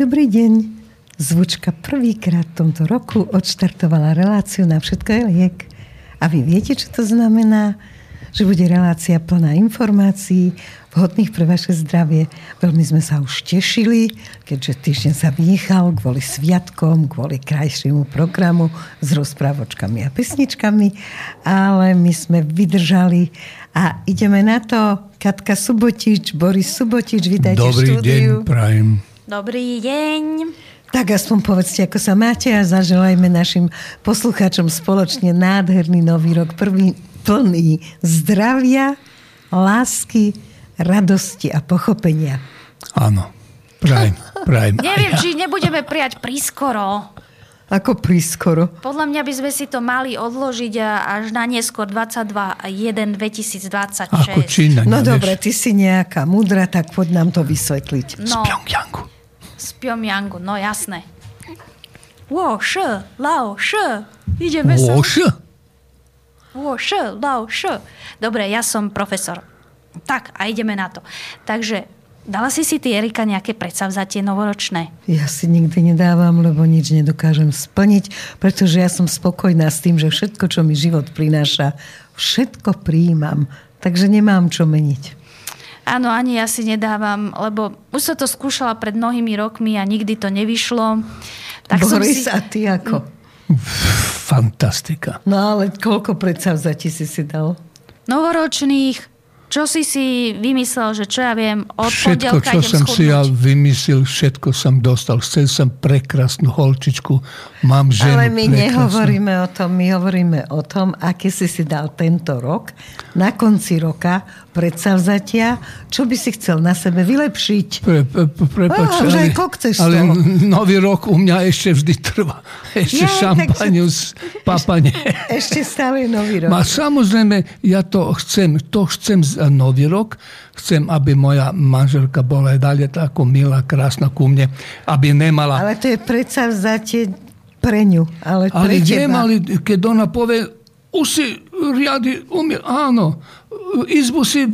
dobrý deň. Zvučka prvýkrát v tomto roku odštartovala reláciu na všetko je liek. A vy viete, čo to znamená? Že bude relácia plná informácií, vhodných pre vaše zdravie. Veľmi sme sa už tešili, keďže týždeň sa vynechal kvôli sviatkom, kvôli krajšiemu programu s rozprávočkami a pesničkami, ale my sme vydržali a ideme na to. Katka Subotič, Boris Subotič, vydajte Dobrý štúdiu. deň, prajem. Dobrý deň. Tak aspoň povedzte, ako sa máte a zaželajme našim poslucháčom spoločne nádherný nový rok, prvý plný zdravia, lásky, radosti a pochopenia. Áno, prajem, prajem. Neviem, či nebudeme prijať prískoro. Ako prískoro. Podľa mňa by sme si to mali odložiť a- až na neskôr 22 1 2026. Ako Čína, No nevieš? dobre, ty si nejaká mudra, tak poď nám to vysvetliť. No, Pyongyangu. Z Pyongyangu, no jasné. Wo, š, lao, š. Ideme sa. Loš? Wo, š, lao, š. Dobre, ja som profesor. Tak, a ideme na to. Takže, dala si si ty, Erika, nejaké predsavzatie novoročné? Ja si nikdy nedávam, lebo nič nedokážem splniť, pretože ja som spokojná s tým, že všetko, čo mi život prináša, všetko príjmam. Takže nemám čo meniť. Áno, ani ja si nedávam, lebo už som to skúšala pred mnohými rokmi a nikdy to nevyšlo. Tak som Boris, si... a ty ako? Fantastika. No ale koľko predsavzatí si si dal? Novoročných, čo si si vymyslel, že čo ja viem, od Všetko, čo som si ja schudnúť. vymyslel, všetko som dostal. Chcel som prekrásnu holčičku, mám ženu Ale my prekrásnu. nehovoríme o tom, my hovoríme o tom, aké si si dal tento rok, na konci roka, predsavzatia, čo by si chcel na sebe vylepšiť. Pre, pre, pre, prepač, aj kok chceš ale toho. nový rok u mňa ešte vždy trvá. Ešte Jaj, šampaniu z papane. Ešte stále je nový rok. Ma samozrejme, ja to chcem, to chcem za nový rok, chcem, aby moja manželka bola ďalej tako milá, krásna ku mne, aby nemala... Ale to je predsavzatie pre ňu, ale, pre Ale viem, teba. ale keď ona povie, už si riadi umie, áno, izbu si,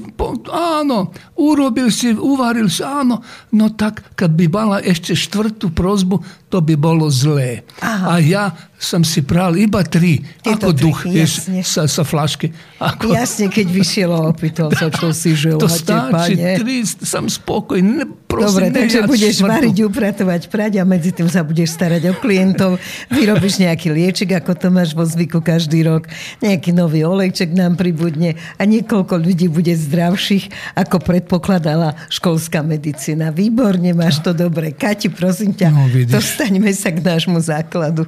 áno, urobil si, uvaril si, áno, no tak, keď by mala ešte štvrtú prozbu, to by bolo zlé. Aha. A ja som si pral iba tri, Tieto ako tri, duch, vieš, sa, sa flašky. Ako, Jasne, keď vyšiel a opýtal sa, čo si žil. to stačí, pane. tri, som spokojný. Ne, prosím, Dobre, takže budeš štvrtú. variť, upratovať, prať a medzi tým sa budeš starať o klientov. Vyrobíš nejaký liečik, ako to máš vo zvyku každý rok. Nejaký nový olejček nám pribudne a niekoľko ľudí bude zdravších, ako predpokladala školská medicína. Výborne, máš to dobre. Kati, prosím ťa, No, vidíš. dostaňme sa k nášmu základu.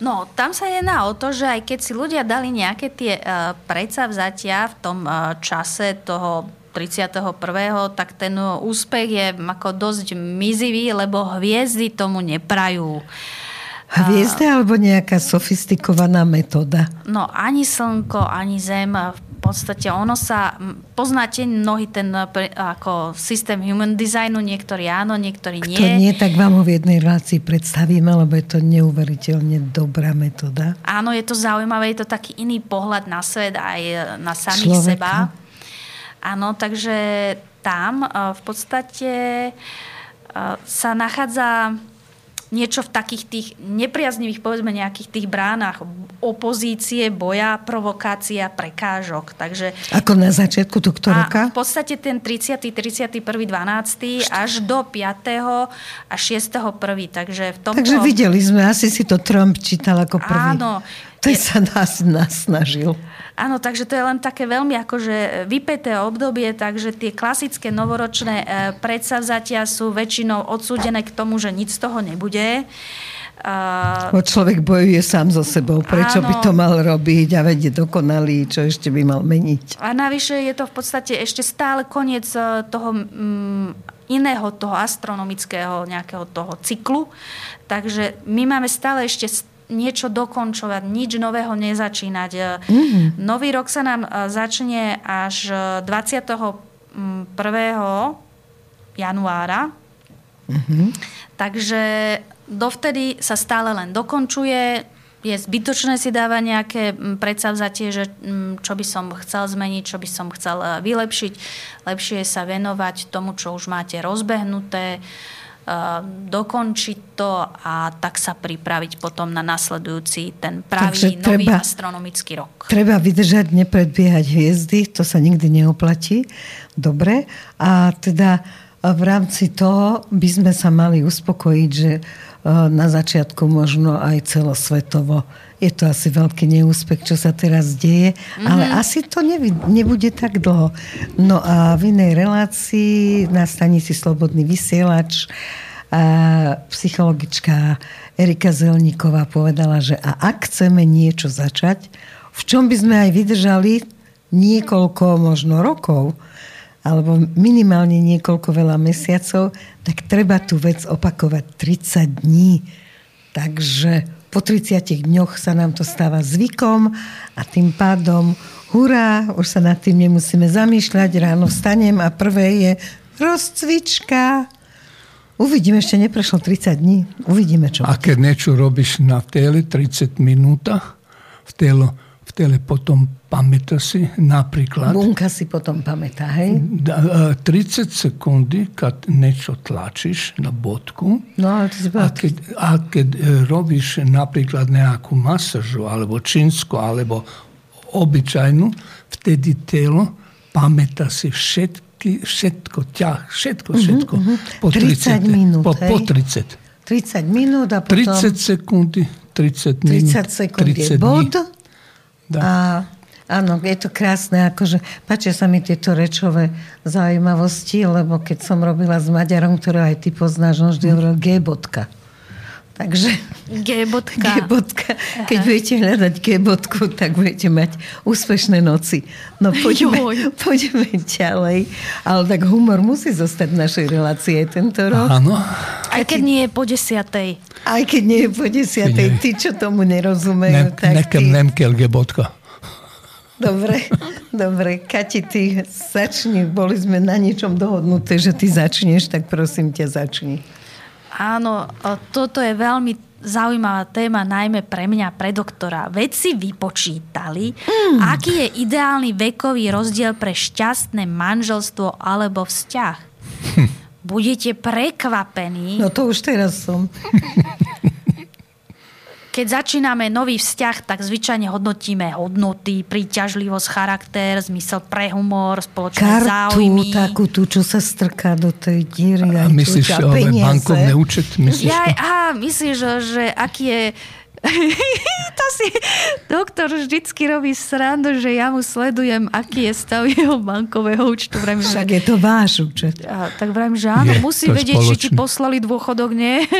No, tam sa jedná o to, že aj keď si ľudia dali nejaké tie uh, predsavzatia v tom uh, čase toho 31., tak ten úspech je ako dosť mizivý, lebo hviezdy tomu neprajú. Hviezda alebo nejaká sofistikovaná metóda? No ani slnko, ani zem, v podstate ono sa, poznáte mnohý ten ako systém human designu, niektorí áno, niektorí To nie. nie, tak vám ho v jednej relácii predstavíme, lebo je to neuveriteľne dobrá metóda. Áno, je to zaujímavé, je to taký iný pohľad na svet aj eh, na samých Človeka. seba. Áno, takže tam eh, v podstate eh, sa nachádza niečo v takých tých nepriaznivých, povedzme, nejakých tých bránach opozície, boja, provokácia, prekážok. Takže Ako na začiatku tohto roka? v podstate ten 30. 31. 12. až do 5. a 6. 1. Takže v tomto... Takže videli sme, asi si to Trump čítal ako prvý. Áno. Je- sa nás nasnažil. Áno, takže to je len také veľmi akože vypeté obdobie, takže tie klasické novoročné e, predsavzatia sú väčšinou odsúdené k tomu, že nič z toho nebude. Uh, Bo človek bojuje sám so sebou. Prečo Áno. by to mal robiť a vedie dokonalý, čo ešte by mal meniť. a navyše je to v podstate ešte stále koniec e, toho mm, iného, toho astronomického nejakého toho cyklu. Takže my máme stále ešte niečo dokončovať, nič nového nezačínať. Mm. Nový rok sa nám e, začne až e, 21. januára. Takže dovtedy sa stále len dokončuje. Je zbytočné si dávať nejaké predsavzatie, že čo by som chcel zmeniť, čo by som chcel e, vylepšiť. Lepšie je sa venovať tomu, čo už máte rozbehnuté. E, dokončiť to a tak sa pripraviť potom na nasledujúci ten pravý Takže nový treba- astronomický rok. Treba vydržať, nepredbiehať hviezdy, to sa nikdy neoplatí. Dobre. A teda v rámci toho by sme sa mali uspokojiť, že e, na začiatku možno aj celosvetovo je to asi veľký neúspech, čo sa teraz deje, mm-hmm. ale asi to nevi- nebude tak dlho. No a v inej relácii na stanici Slobodný vysielač a psychologička Erika Zelníková povedala, že a ak chceme niečo začať, v čom by sme aj vydržali niekoľko možno rokov, alebo minimálne niekoľko veľa mesiacov, tak treba tú vec opakovať 30 dní. Takže po 30 dňoch sa nám to stáva zvykom a tým pádom hurá, už sa nad tým nemusíme zamýšľať, ráno vstanem a prvé je rozcvička. Uvidíme, ešte neprešlo 30 dní. Uvidíme, čo A keď niečo robíš na tele 30 minútach, v telo, v tele potom pamätá si napríklad Bunka si potom pamätá, hej? da- e, 30 sekundy, kad niečo tlačíš na bodku, No, ale ty si a keď, a keď e, robíš napríklad nejakú masažu, alebo čínsku, alebo obyčajnú, vtedy telo pamätá si všetky, všetko, ťah, všetko, všetko. Po 30 minút, Po, po hej? 30. 30 minút a potom 30 sekundy, 30 minút, 30 sekúnd je 30 bod. Da. A áno, je to krásne, akože páčia sa mi tieto rečové zaujímavosti, lebo keď som robila s Maďarom, ktorého aj ty poznáš, on vždy hovoril G-bodka. Takže G-bodka. G-bodka. Keď budete hľadať G-bodku, tak budete mať úspešné noci. No poďme, Joj. poďme ďalej. Ale tak humor musí zostať v našej relácii aj tento rok. Áno. Aj keď nie je po desiatej. Aj keď nie je po desiatej, tí, čo tomu nerozumejú, Ne, tak nekem tí... nemkelge bodka. Dobre, dobre. Kati, ty začni. Boli sme na niečom dohodnuté, že ty začneš, tak prosím ťa, začni. Áno, o, toto je veľmi zaujímavá téma, najmä pre mňa, pre doktora. Vedci vypočítali, mm. aký je ideálny vekový rozdiel pre šťastné manželstvo alebo vzťah. Budete prekvapení, No to už teraz som. keď začíname nový vzťah, tak zvyčajne hodnotíme hodnoty, príťažlivosť, charakter, zmysel pre humor, spoločné Kartu, záujmy. takú tú, čo sa strká do tej díry. A myslíš, a peniaze. bankovné účet? Myslíš Ja, to? aha, myslíš, že, že aký je... to si doktor vždycky robí srandu, že ja mu sledujem, aký je stav jeho bankového účtu. Vrajím, že, Však je to váš účet. a, tak vrajím, že áno, Je, musí vedieť, či ti spoločný. poslali dôchodok, nie?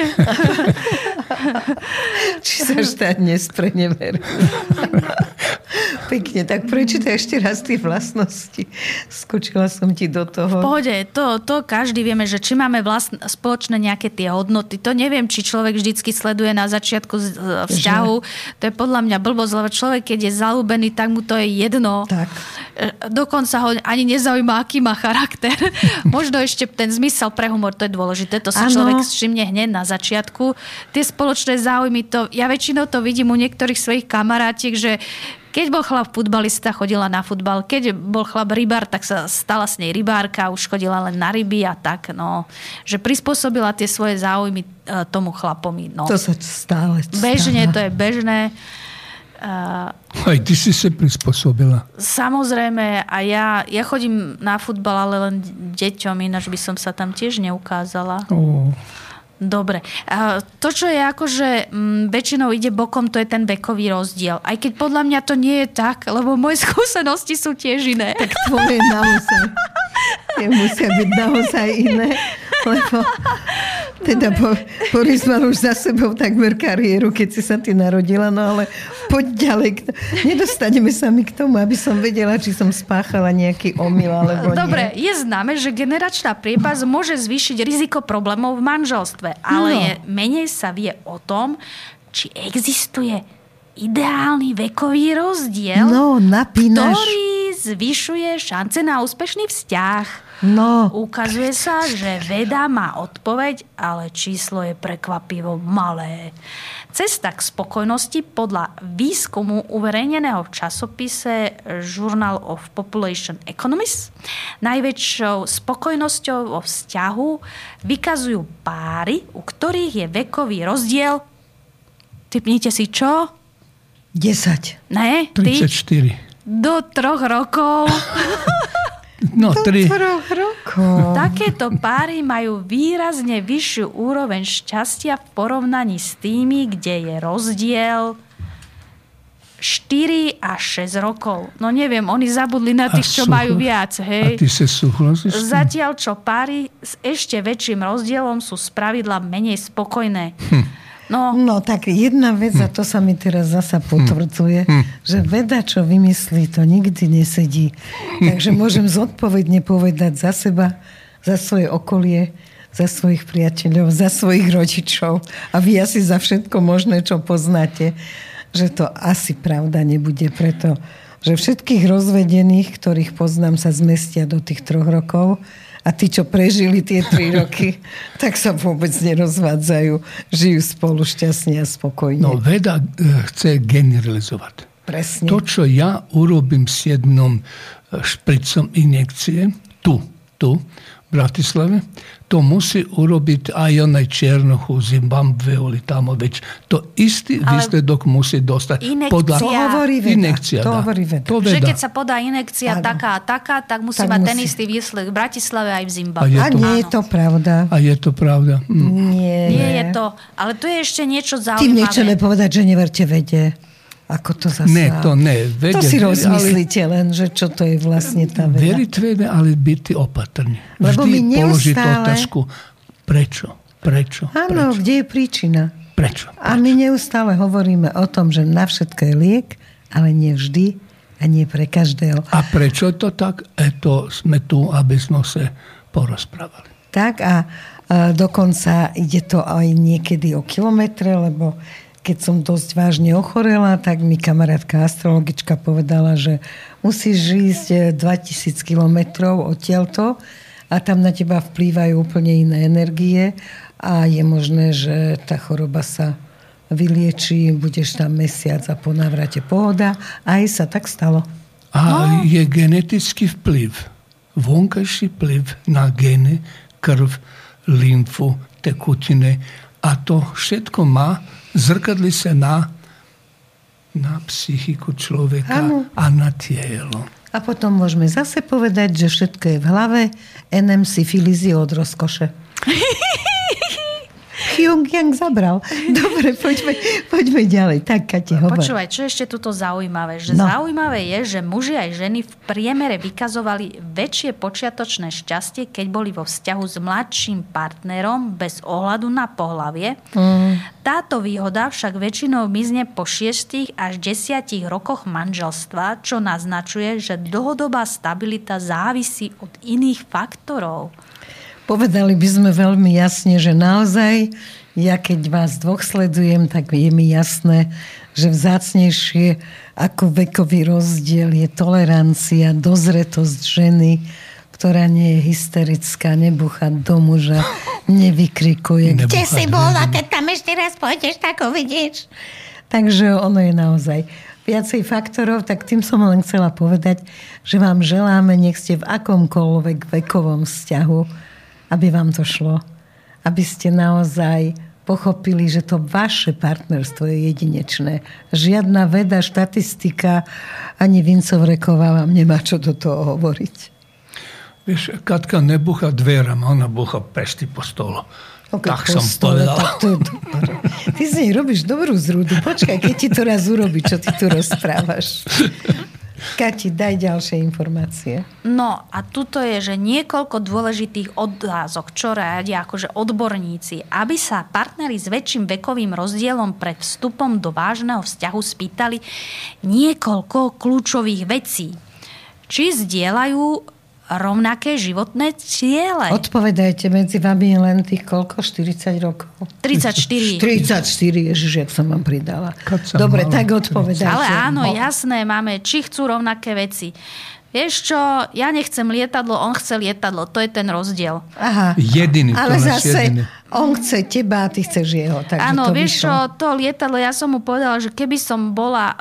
Či sa štát nesprenever. Pekne, tak prečítaj ešte raz tie vlastnosti. Skočila som ti do V toho. pohode, to, to každý vieme, že či máme vlastn- spoločné nejaké tie hodnoty, to neviem, či človek vždycky sleduje na začiatku e, vzťahu. To je podľa mňa blbosť, lebo človek, keď je zalúbený, tak mu to je jedno. Tak. E, Dokonca ho ani nezaujíma, aký má charakter. Možno ešte ten zmysel pre humor, to je dôležité. To si Áno. človek všimne hneď na začiatku. Tie spoločné záujmy, to, ja väčšinou to vidím u niektorých svojich kamarátiek, že keď bol chlap futbalista, chodila na futbal. Keď bol chlap rybár, tak sa stala s nej rybárka, už chodila len na ryby a tak. No. Že prispôsobila tie svoje záujmy e, tomu chlapovi. No. To sa stále stáva. Bežne, to je bežné. Uh, Aj ty si sa prispôsobila. Samozrejme, a ja, ja chodím na futbal, ale len deťom, ináč by som sa tam tiež neukázala. Ó, Dobre. To, čo je akože m, väčšinou ide bokom, to je ten vekový rozdiel. Aj keď podľa mňa to nie je tak, lebo moje skúsenosti sú tiež iné. Tak tvoje naozaj. Tie musia byť naozaj iné. Lebo teda po, Boris mal už za sebou takmer kariéru, keď si sa ty narodila, no ale poď ďalej. Nedostaneme sa mi k tomu, aby som vedela, či som spáchala nejaký omyl, alebo Dobre, nie. je známe, že generačná priepas môže zvýšiť riziko problémov v manželstve, ale No. je, menej sa vie o tom, či existuje ideálny vekový rozdiel, No, napínaš. ktorý zvyšuje šance na úspešný vzťah. No, Ukazuje sa, že veda má odpoveď, ale číslo je prekvapivo malé. Cesta k spokojnosti podľa výskumu uverejneného v časopise Journal of Population Economics najväčšou spokojnosťou vo vzťahu vykazujú páry, u ktorých je vekový rozdiel Typnite si čo? 10. Ne? Ty? 34. Do troch rokov. No, tri. Rokov. Takéto páry majú výrazne vyššiu úroveň šťastia v porovnaní s tými, kde je rozdiel 4 až 6 rokov. No neviem, oni zabudli na tých, čo súhlas- majú viac, A hej. ty sa súhlasíš? Zatiaľ, čo páry s ešte väčším rozdielom sú spravidla menej spokojné. Hm. No, No tak jedna vec, a to sa mi teraz zasa potvrdzuje, že veda, čo vymyslí, to nikdy nesedí. Takže môžem zodpovedne povedať za seba, za svoje okolie, za svojich priateľov, za svojich rodičov. A vy asi za všetko možné, čo poznáte, že to asi pravda nebude preto, že všetkých rozvedených, ktorých poznám, sa zmestia do tých troch rokov a tí, čo prežili tie tri roky, tak sa vôbec nerozvádzajú. Žijú spolu šťastne a spokojne. No, veda e, chce generalizovať. Presne. To, čo ja urobím s jednom e, špricom injekcie, tu, tu, v Bratislave, to musí urobiť aj onaj Černochu, Zimbabwe ili tamo već. To isti Ale výsledok musí dostať. injekcia- To hovorí veda. Injekcia, to hovorí veda. To že veda. keď sa podá inekcia Áno. taká a taká, tak musí Tak mať ten musí. istý výsledok v Bratislave aj v A Zimbabwe. je A to- nie je to pravda. A je to pravda. Hm. Nie. Nie je to, ale to je ešte niečo Tým nechceme zaujímavé. povedať, že neverte vede. Ako to zase... Ne, to ne. To Vede, si ale- rozmyslíte len, že čo to je vlastne tá veda. Veriť vede, ale byť opatrný. Lebo Vždy my položiť neustále- otázku, prečo, prečo, Áno, prečo, kde je príčina? prečo. A my neustále hovoríme o tom, že na všetko je liek, ale nie vždy a nie pre každého. A prečo je to tak? E to sme tu, aby sme sa porozprávali. Tak a, a dokonca ide to aj niekedy o kilometre, lebo keď som dosť vážne ochorela, tak mi kamarátka astrologička povedala, že musíš ísť e, 2000 kilometrov odtiaľto a tam na teba vplývajú úplne iné energie a je možné, že tá choroba sa vylieči, budeš tam mesiac a po návrate pohoda. A aj sa tak stalo. A je genetický vplyv, vonkajší vplyv na geny, krv, lymfu, tekutine a to všetko má, zrkadli sa na, na psychiku človeka Áno. a na telo. A potom môžeme zase povedať, že všetko je v hlave, NM syfilis je od rozkoše. Jung Yang zabral. Dobre, poďme, poďme ďalej. Tak, Kati, hovor. Počúvaj, čo ešte tuto zaujímavé? Že No. Zaujímavé je, že muži aj ženy v priemere vykazovali väčšie počiatočné šťastie, keď boli vo vzťahu s mladším partnerom bez ohľadu na pohlavie. Mm. Táto výhoda však väčšinou mizne po 6 až 10 rokoch manželstva, čo naznačuje, že dlhodobá stabilita závisí od iných faktorov. Povedali by sme veľmi jasne, že naozaj, ja keď vás dvoch sledujem, tak je mi jasné, že vzácnejšie ako vekový rozdiel je tolerancia, dozretosť ženy, ktorá nie je hysterická, nebucha do muža, nevykrikuje. Kde Nebúcha si bola, keď tam ešte raz pôjdeš, tak uvidíš. Takže ono je naozaj viacej faktorov, tak tým som len chcela povedať, že vám želáme, nech ste v akomkoľvek vekovom vzťahu, aby vám to šlo. Aby ste naozaj pochopili, že to vaše partnerstvo je jedinečné. Žiadna veda, štatistika, ani Vincovreková vám nemá čo do toho hovoriť. Vieš, Katka nebucha dverama, ona bucha pešti po stolu. Ok, tak som stole, povedal. Tak to je dobré. Ty z nej robíš dobrú zrúdu. Počkaj, keď ti to raz urobí, čo ty tu rozprávaš. Kati, daj ďalšie informácie. No a tuto je, že niekoľko dôležitých otázok, čo radia akože odborníci, aby sa partneri s väčším vekovým rozdielom pred vstupom do vážneho vzťahu spýtali niekoľko kľúčových vecí. Či zdieľajú rovnaké životné ciele? Odpovedajte, medzi vami je len tých koľko? 40 rokov? 34. 34, ježiš, jak som vám pridala. Dobre, mala tak odpovedajte. Ale áno, No. jasné, máme, či chcú rovnaké veci. Vieš čo, ja nechcem lietadlo, on chce lietadlo. To je ten rozdiel. Aha. Jediný, to Ale zase jediný. On chce teba a ty chceš jeho. Takže Áno, to vieš čo, to lietadlo, ja som mu povedala, že keby som bola uh,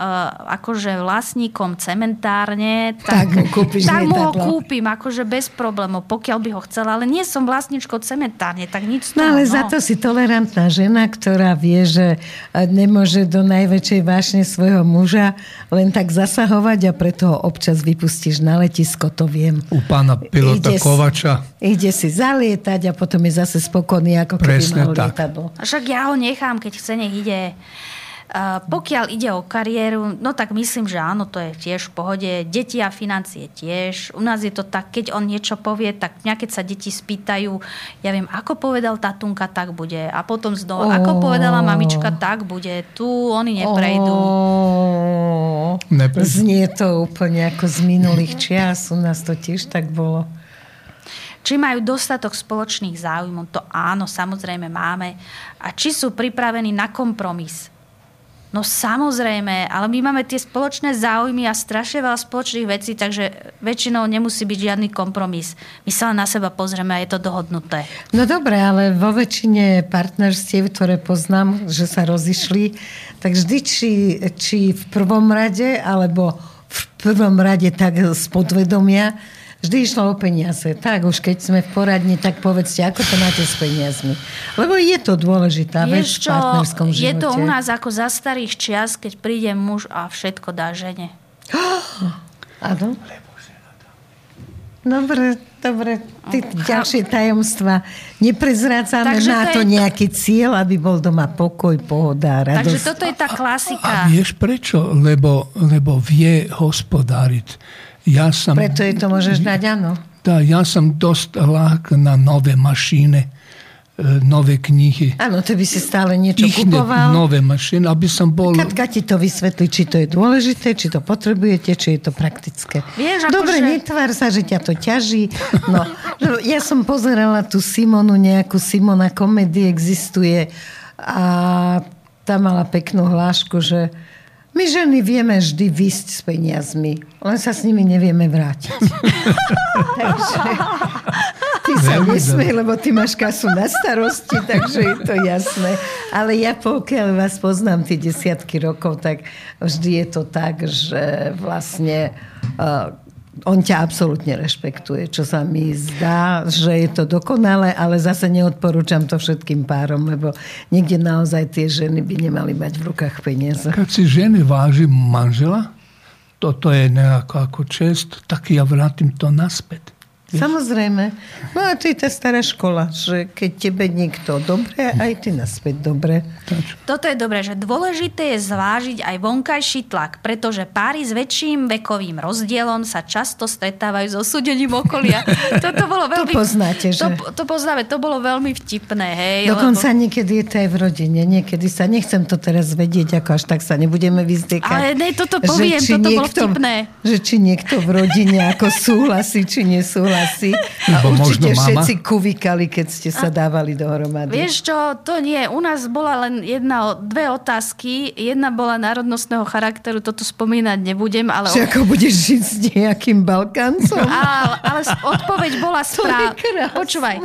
akože vlastníkom cementárne, Tak tak, mu kúpiš tak mu ho kúpim, akože bez problémov, pokiaľ by ho chcela. Ale nie som vlastníčkou cementárne, tak nič No toho. ale za to si tolerantná žena, ktorá vie, že e, nemôže do najväčšej vášne svojho muža len tak zasahovať a preto ho občas vypustíš na letisko, to viem. U pána pilota Ide si- Kovača. Ide si zalietať a potom je zase spokojný, ako keby Presne mal tak. lietadlo. Však ja ho nechám, keď chce, nech ide. Uh, pokiaľ ide o kariéru, no tak myslím, že áno, to je tiež v pohode. Deti a financie tiež. U nás je to tak, keď on niečo povie, tak mňa keď sa deti spýtajú, ja viem, ako povedal tatunka, tak bude. A potom znova, ako Ó. povedala mamička, tak bude. Tu oni neprejdú. Neprejdú. Znie to úplne ako z minulých čias. U nás to tiež tak bolo. Či majú dostatok spoločných záujmov, to áno, samozrejme máme. A či sú pripravení na kompromis. No samozrejme, ale my máme tie spoločné záujmy a strašne veľa spoločných vecí, takže väčšinou nemusí byť žiadny kompromis. My sa len na seba pozrieme a je to dohodnuté. No dobre, ale vo väčšine partnerstiev, ktoré poznám, že sa rozišli, tak vždy či, či v prvom rade, alebo v prvom rade tak z podvedomia, vždy išlo o peniaze. Tak už keď sme v poradni, tak povedzte, ako to máte s peniazmi. Lebo je to dôležitá vec v partnerskom živote. je to u nás ako za starých čias, keď príde muž a všetko dá žene. Áno. Dobre, dobre. Ty ďalšie tajomstva neprezrádzame. Takže Má to to je- nejaký cieľ, aby bol doma pokoj, pohoda, radosť. Takže toto je tá A klasika. vieš prečo? Lebo, lebo vie hospodáriť. Ja som, Preto je to môžeš dať áno. da, ja som dosť lák na nové mašine, e, nové knihy. Áno, ty by si stále niečo Ich kupoval. nové mašiny, aby som bol... Katka ti to vysvetlí, či to je dôležité, či to potrebujete, či je to praktické. Vieš, ako Dobre, že- netvár sa, že ťa to ťaží. No, ja som pozerala tú Simonu, nejakú Simona komedii existuje a tá mala peknú hlášku, že my ženy vieme vždy vysť s peniazmi, len sa s nimi nevieme vrátiť. takže ty sa nesmej, lebo ty máš kasu na starosti, takže je to jasné. Ale ja pokiaľ vás poznám tie desiatky rokov, tak vždy je to tak, že vlastne uh, on ťa absolútne rešpektuje, čo sa mi zdá, že je to dokonalé, ale zase neodporúčam to všetkým párom, lebo niekde naozaj tie ženy by nemali mať v rukách peniaze. Kad si žene váži manžela, to, to je nekako ako čest, tak ja vrátim to naspäť. Samozrejme. No a to je tá stará škola, že keď tebe niekto dobre, aj ty naspäť dobre. Toto je dobré, že dôležité je zvážiť aj vonkajší tlak, pretože páry s väčším vekovým rozdielom sa často stretávajú so súdením okolia. Toto bolo veľmi... poznáte, že? To, to poznáme, to bolo veľmi vtipné, hej. Dokonca lebo... niekedy je to aj v rodine. Niekedy sa, nechcem to teraz vedieť, ako až tak sa nebudeme vyzdekať. Ale ne, toto poviem, či toto bolo vtipné. Že či niekto v rodine ako súhlasí, či nesúhlasí. A Lebo určite možno mama. všetci kuvikali, keď ste sa dávali dohromady. Vieš čo, to nie. U nás bola len jedna, o- dve otázky. Jedna bola národnostného charakteru, toto spomínať nebudem, ale... Že ako budeš žiť s nejakým Balkáncom? Ale, ale odpoveď bola správna. Počúvaj, e,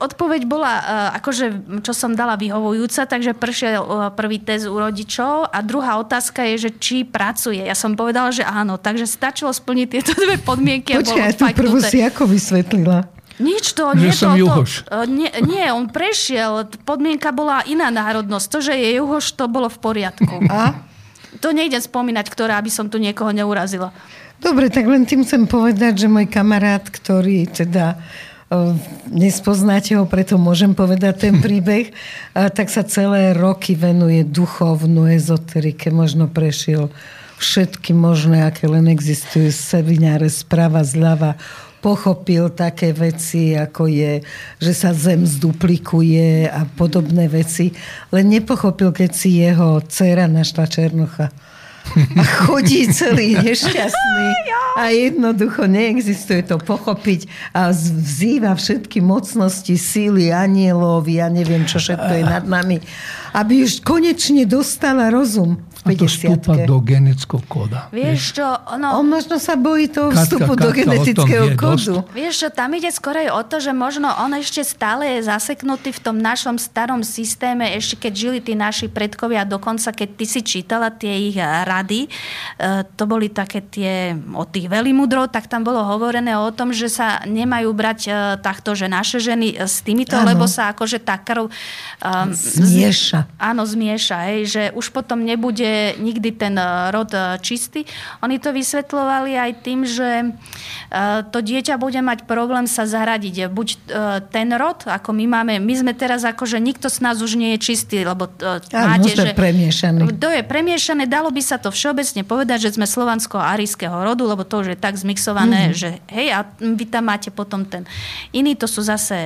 odpoveď bola, e, akože, čo som dala vyhovujúca, takže prešiel e, prvý test u rodičov a druhá otázka je, že či pracuje. Ja som povedala, že áno, takže stačilo splniť tieto dve podmienky a bolo Počkaj, tú prvú si ako vysvetlila? Nič to, Že nie som to, Juhoš. to, nie, nie, on prešiel, podmienka bola iná národnosť. To, že je Juhoš, to bolo v poriadku. A? To nejdem spomínať, ktorá, aby som tu niekoho neurazila. Dobre, tak len tým chcem povedať, že môj kamarát, ktorý teda eh, nespoznáte ho, preto môžem povedať ten príbeh, a tak sa celé roky venuje duchovnú ezoterike. Možno prešiel všetky možné, aké len existujú semináre sprava, zľava. Pochopil také veci, ako je, že sa zem zduplikuje a podobné veci. Len nepochopil, keď si jeho dcera našla Černocha a chodí celý nešťastný a jednoducho neexistuje to pochopiť a vzýva všetky mocnosti, síly, anielov, ja neviem, čo všetko je nad nami, aby už konečne dostala rozum. A to vstúpa do genetického kóda. Vieš čo, ono... On možno sa bojí toho Katka, vstupu do Katka genetického o tom vie kódu. Vieš čo, tam ide skorej o to, že možno on ešte stále je zaseknutý v tom našom starom systéme, ešte keď žili tí naši predkovia, dokonca keď ty si čítala tie ich eh, rady, eh, to boli také tie od tých veľimudrov, tak tam bolo hovorené o tom, že sa nemajú brať eh, takto, že naše ženy s týmito, Áno. lebo sa akože tá krv um, Zmieša. Áno, zmieša, hej, že už potom nebude nikdy ten eh, rod eh, čistý. Oni to vysvetľovali aj tým, že eh, to dieťa bude mať problém sa zaradiť. Buď ten rod, ako my máme, my sme teraz ako, že nikto z nás už nie je čistý, lebo Áno, máte, že... premiešaní. To je premiešané, dalo by sa to všeobecne povedať, že sme slovansko-arijského rodu, lebo to už je tak zmixované, mm-hmm. že hej, a vy tam máte potom ten iný, to sú zase,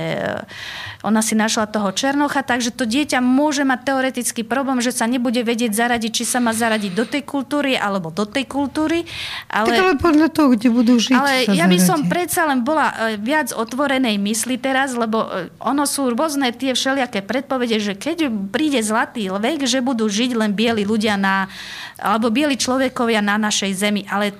ona si našla toho Černocha, takže to dieťa môže mať teoretický problém, že sa nebude vedieť zaradiť, či sa má zaradiť do tej kultúry alebo do tej kultúry. Tak ale podľa toho, kde budú žiť. Ale sa ja by som predsa len bola e, viac otvorenej mysli teraz, lebo e, ono sú rôzne tie všelijaké predpovede, že keď príde zlatý vek, že budú žiť len bieli ľudia na, alebo bieli človekovia na našej zemi. Ale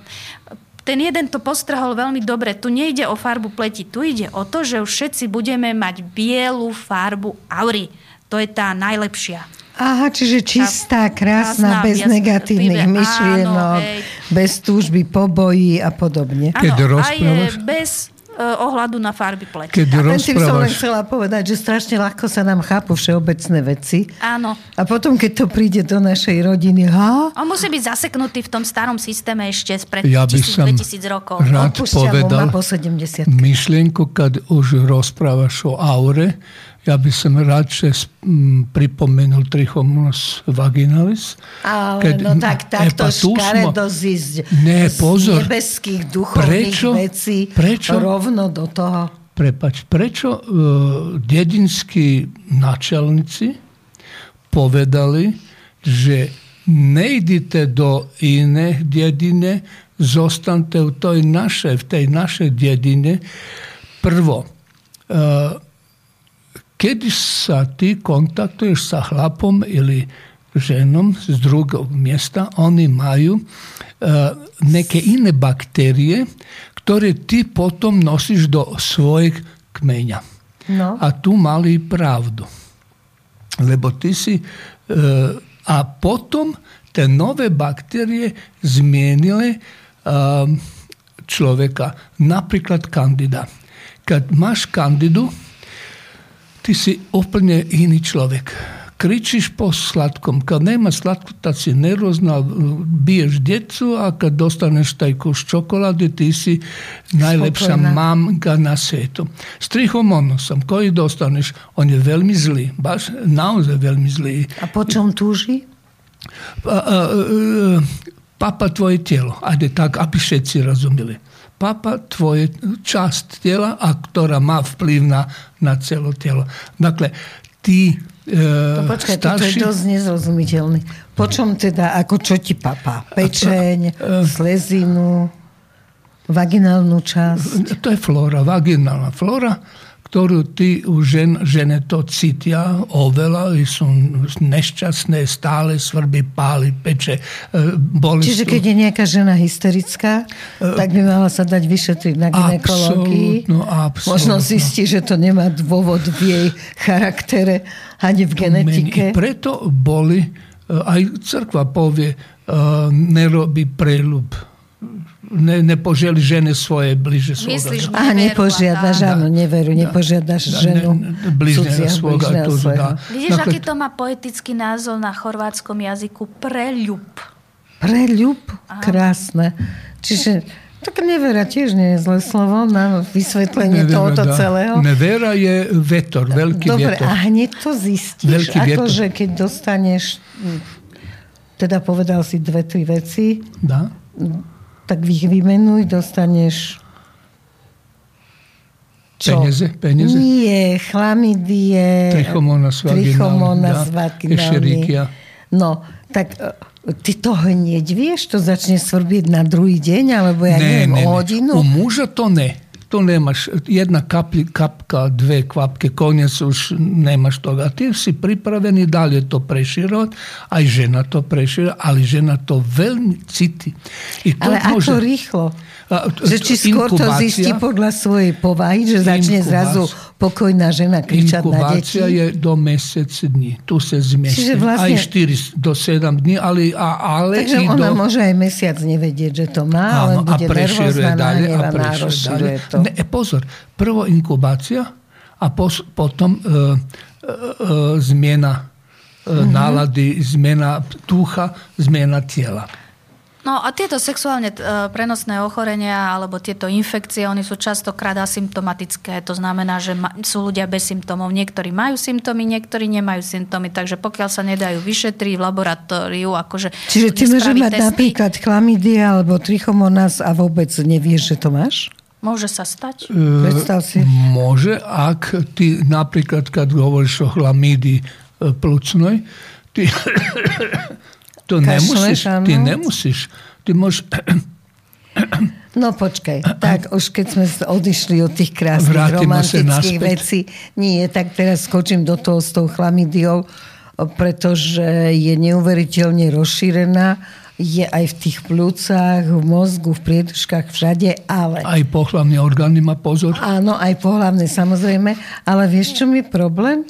ten jeden to postrhol veľmi dobre. Tu nejde o farbu pleti, tu ide o to, že už všetci budeme mať bielu farbu aury. To je tá najlepšia. Aha, čiže čistá, krásna, krásna, bez bez- negatívnych myšlienok, hej. bez túžby po boji a podobne. Keď Áno, a je rozprávaš- bez e, ohľadu na farby pleti. Keď A len tým som len rozprávaš, chcela povedať, že strašne ľahko sa nám chápu všeobecné veci. Áno. A potom, keď to príde do našej rodiny, ha? On musí byť zaseknutý v tom starom systéme ešte spred Ja by som 1000-2000 rokov. rád povedal po 70. myšlienku, kad už rozprávaš o aure, ja by som radšej pripomenul trichomonas vaginalis. Ale keď no tak, takto hepatúsmo- škaredo zísť Ne, z pozor. nebeských duchovných Prečo? vecí Prečo? rovno do toho. Prepač, prečo uh, dedinskí načelnici povedali, že nejdite do iné dedine, zostanete v tej našej, v tej našej dedine. Prvo, uh, keď sa ty kontaktuješ sa chlapom ili ženom z drugog mjesta, oni majú uh, neke ine bakterije, ktoré ty potom nosiš do svojeg kmenja. No. A tu mali pravdu. Lebo ty si... Uh, a potom te nove bakterije zmijenile um, človeka. Napríklad kandida. Kad máš kandidu, ti si úplne iný človek. Kričiš po slatkom. Kad nema slatko, tad si nervozna, biješ djecu, a kad dostaneš taj kuš čokolade, ti si najlepša Spokojna. mamka na svetu. S trihomonosom, koji dostaneš, on je veľmi zlý. Baš naozaj veľmi zlý. A po čom? A, a, a, papa tvoje tijelo. Ajde tak, aby všetci razumeli. Papa tvoje čast tijela, a ktorá má vplyv na, na celo tijelo. Dakle, ti e, To počkaj, toto je starší... dosť nezrozumiteľný. Po čom teda, ako čo ti papá? Pečeň, slezinu, vaginálnu časť? To je flora, vaginálna flora, ktorú ty u žen, žene to cítia oveľa sú nešťastné, stále svrbí, páli, peče, e, boli Čiže sú- keď je nejaká žena hysterická, tak by mala sa dať vyšetriť na ginekológii. Absolútno, absolútno. Možno zistí, že to nemá dôvod v jej charaktere ani v genetike. I preto boli, e, aj crkva povie, e, nerobí preľub. Ne, nepoželi žene svoje bliže svoga. Myslíš, A nepožiadaš, áno, neveru, nepožiadaš ženu cudzia, svoga. To, svojho. dá. Vidíš, aký to má poetický názov na chorvátskom jazyku? Preľub. Preľub, krásne. Čiže tak nevera tiež nie je zlé slovo na vysvetlenie nevera, tohoto dá. celého. Nevera je vetor, veľký Dobre, vietor. a hneď to zistíš, Veľký akože keď dostaneš, teda povedal si dve, tri veci, Dá? Tak ich vymenuj, dostaneš čo? Peniaze? Peniaze? Nie, chlamydie, Trichomonas vaginalis. Escherichia. No, tak e, ty to hneď vieš, to začne svrbiť na druhý deň, alebo ja neviem, o hodinu? U muža to ne. Tu nemaš jedna kaplji, kapka, dve kvapke, konjac už nemaš toga. A ti si pripraven i dalje to preširovati, a i žena to prešira, ali žena to veľmi citi. I to ale može... ako rýchlo? A, že či skôr to zistí podľa svojej povahy, že začne zrazu pokojná žena kričať na deti? Je do mesec dní. Tu se zmestí. Vlastne... Aj 4 do 7 dní, ale, a, ale Takže i ona do... môže aj mesiac nevedieť, že to má, ale bude nervózna, nahnevaná, rozširuje to. Ne, pozor, prvo inkubacija, a pos, potom e, e, e, zmjena e, mm-hmm. nálady, zmena ducha, zmena tijela. No a tieto sexuálne uh, prenosné ochorenia alebo tieto infekcie, oni sú častokrát asymptomatické. To znamená, že ma, sú ľudia bez symptómov. Niektorí majú symptómy, niektorí nemajú symptómy. Takže pokiaľ sa nedajú vyšetriť v laboratóriu, akože... Čiže ty môžeš mať testy, napríklad chlamydia alebo trichomonas a vôbec nevieš, že to máš? Môže sa stať? Uh, Predstav si. Môže, ak ty napríklad, keď hovoríš o chlamídii e, plucnoj, ty To nemusíš, ty nemusíš. Ty môžeš... No počkaj, tak už keď sme odišli od tých krásnych Vrátime romantických vecí, nie, tak teraz skočím do toho s tou chlamidiou, pretože je neuveriteľne rozšírená, je aj v tých plúcach, v mozgu, v prieduškách, všade, ale... Aj pohľavné orgány má pozor. Áno, aj pohľavné samozrejme, ale vieš, čo mi je problém?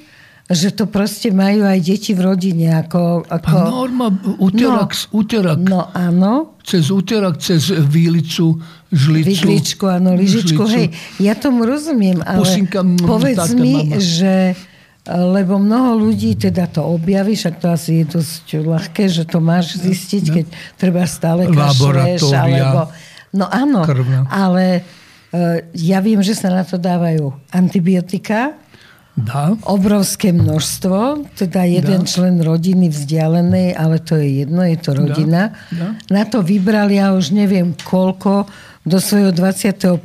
Že to proste majú aj deti v rodine. Ako, ako... A norma, úterak, no, úterak. No áno. Cez úterak, cez výlicu, žlicu. Vidličku, áno, lyžičku. Hej, ja tomu rozumiem, ale Pusinka, povedz mi, mama. že lebo mnoho ľudí teda to objaví, však to asi je dosť ľahké, že to máš zistiť, keď treba stále kašleš, alebo... No áno, Krvna. ale uh, ja viem, že sa na to dávajú antibiotika, Dá. Obrovské množstvo, teda jeden Dá. člen rodiny vzdialenej, ale to je jedno, je to rodina. Dá. Dá. Na to vybrali, ja už neviem koľko, do svojho 25.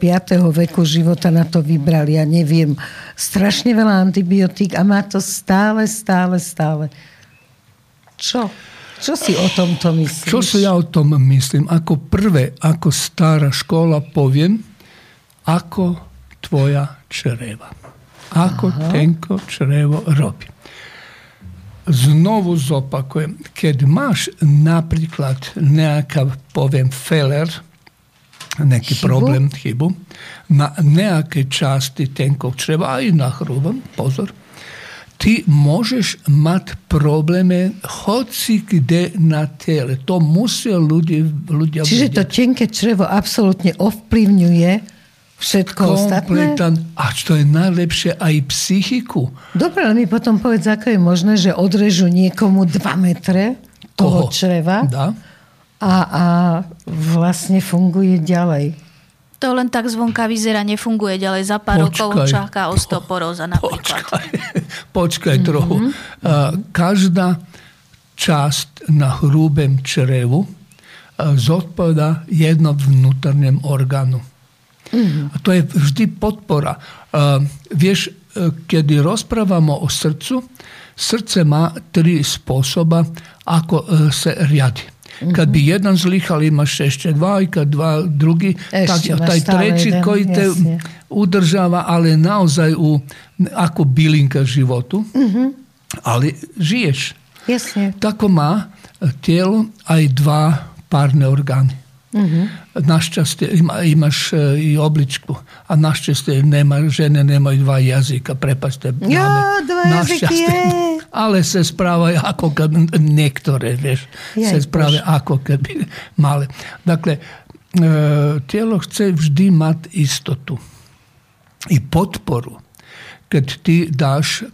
veku života na to vybrali, ja neviem, strašne veľa antibiotík a má to stále, stále, stále. Čo? Čo si o tomto myslíš? Čo si ja o tom myslím? Ako prvé, ako stará škola poviem, ako tvoja čreva ako Aha. tenko črevo robi. Znovu zopakujem, keď máš napríklad nejaká, poviem, feler, neki chybu? problem, chybu, na nejakej časti tenkog čreva, a i na hrubom, pozor, ti možeš mať problémy hoci kde na tele. To musia ľudia, ľudia Čiže to tenké črevo absolútne ovplyvňuje všetko ostatné? A čo je najlepšie aj psychiku. Dobre, ale mi potom povedz, ako je možné, že odrežu niekomu 2 metre toho Koho? čreva? A, a vlastne funguje ďalej. To len tak zvonka vyzerá, nefunguje ďalej. Za pár počkaj, rokov čaká osteoporóza napríklad. Počkaj, počkaj mm-hmm. trochu. Uh, každá časť na hrubém črevu uh, zodpovedá jednom vnútorném orgánu. A to je vždy podpora. Uh, vieš, e, kedy rozprávamo o srdcu, srdce má tri spôsoba, ako uh, sa riadi. Mm-hmm. Kad bi jedan zlihal, imaš ešte dva i kad dva drugi, tak, taj treći koji te jasne. udržava, ali naozaj u, ako bilinka životu, mm-hmm. ali žiješ. Jasne. Tako má tijelo aj dva párne orgány. Mm-hmm. Našťastie ima, imaš e, i obličku. A našťastie nema, žene nemajú dva jazyka. Prepačte. Ja, dva jazyky Ale sa správajú ako keby niektoré, vieš. Ja, sa správajú ako keby mali. Dakle, e, telo chce vždy mať istotu. I podporu. Keď ty dáš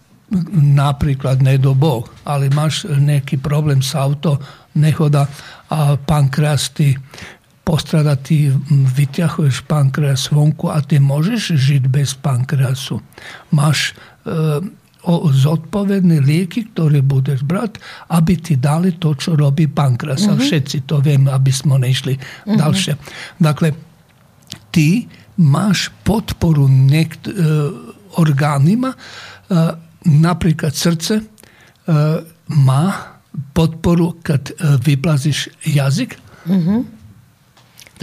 napríklad, ne do Bog, ali máš neki problem s auto, nehoda, a pankreas ti postrada ti vyťahuješ pankreas vonku a ty môžeš žiť bez pankreasu. Máš e, o, zodpovedné lieky, ktoré budeš brať, aby ti dali to, čo robí pankreas. A všetci to vieme, aby sme nešli mm-hmm. ďalšie. Dakle, ty máš podporu nekt, e, orgánima, e, napríklad srdce e, má podporu, keď e, vyplazíš jazyk, mm-hmm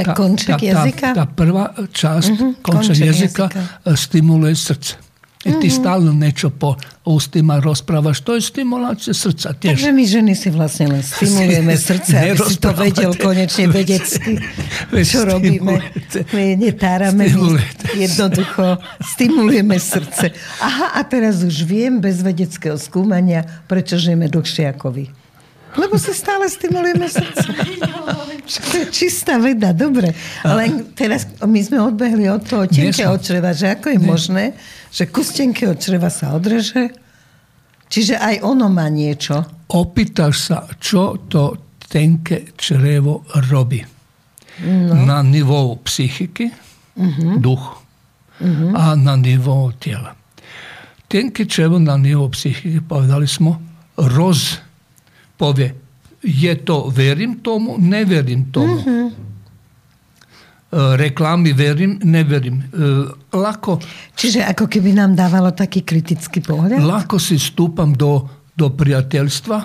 Tak konček jazyka? Tá, tá prvá časť, uh-huh, konček, konček jazyka, jazyka stimuluje srdce. I ty uh-huh. stále niečo po ústima rozprávaš. To je stimulácia srdca tiež. Takže my ženy si vlastne len stimulujeme srdce, aby si to vedel konečne vedecky, čo robíme. My netárame, my jednoducho stimulujeme srdce. Aha, a teraz už viem bez vedeckého skúmania, prečo žijeme dlhšie ako vy. Lebo si stále stimulujeme srdce. To je čistá veda, dobre. Ale teraz my sme odbehli od toho tenkého čreva, že ako je možné, že kus tenkého čreva sa odreže, čiže aj ono má niečo. Opýtaš sa, čo to tenké črevo robí. No. Na nivou psychiky, uh-huh. duch uh-huh. a na nivou tela. Tenké črevo na nivou psychiky, povedali smo, roz povie, je to, verím tomu, neverím tomu. Mm-hmm. Reklamy verím, neverím. E, lako, Čiže ako keby nám dávalo taký kritický pohľad? Lako si stúpam do, do priateľstva,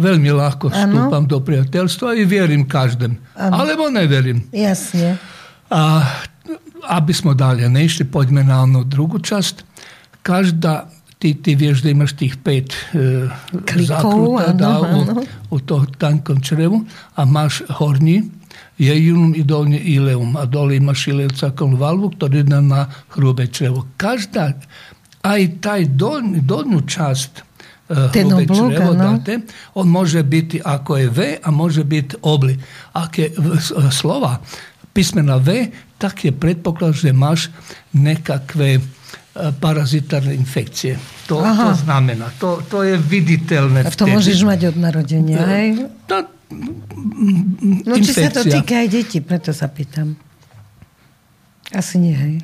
veľmi ľahko vstúpam do priateľstva i vierim každém. Ano. Alebo neverím. Jasne. A aby smo dalje nešli, poďme na onu drugu časť. Každá ti, ti vješ da imaš tih pet e, zakruta ano, da, ano. U, u to tankom črevu, a maš hornji, jejunum i dolnji ileum, a dole imaš ilevca valvu, to je na hrube črevo. Každa, a i taj donj, donju čast e, hrube črevo, date, on može biti, ako je V, a može biti obli. Ako je slova pismena V, tak je pretpoklad da imaš nekakve parazitárne infekcie. To, to znamená, to, to je viditeľné A to vtedy. môžeš mať od narodenia, hej? Tá, no či sa to týka aj detí, preto sa pýtam. Asi nie, hej?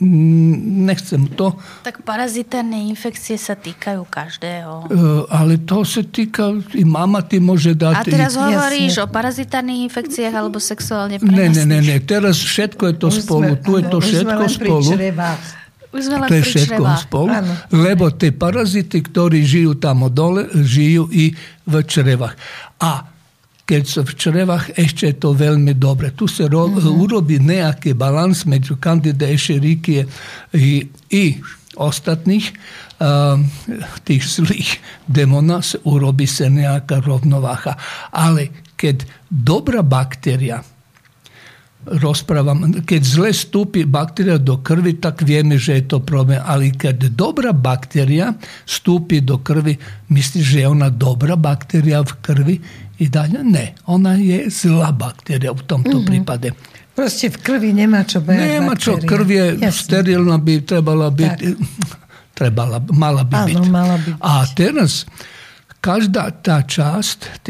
Mm, nechcem to. Tak parazitárne infekcie sa týkajú každého. Uh, ale to sa týka, i mama ti môže dať... A teraz i... hovoríš Jasne. o parazitárnych infekciách alebo sexuálne prenosných? Ne, ne, ne, ne, teraz všetko je to už spolu. Sme, tu je to všetko spolu. Už to je všetko spolu, Áno. lebo tie parazity, ktorí žijú tam dole, žijú i v črevách. A keď sú v črevách, ešte je to veľmi dobre. Tu sa ro- mm-hmm. urobí nejaký balans medzi Candida escherichie i, i ostatných uh, tých zlých demona urobí sa nejaká rovnováha. Ale keď dobrá baktéria raspravama, kad zle stupi bakterija do krvi, tak vrijeme že je to problem, ali kad dobra bakterija stupi do krvi, misliš že je ona dobra bakterija v krvi i dalje? Ne, ona je zla bakterija u tomto mm -hmm. pripade. Prosti v krvi nema čo Nema čo, krv je Jasne. sterilna bi trebala biti, trebala, mala bi biti. Bi bit. A teraz, každá tá časť,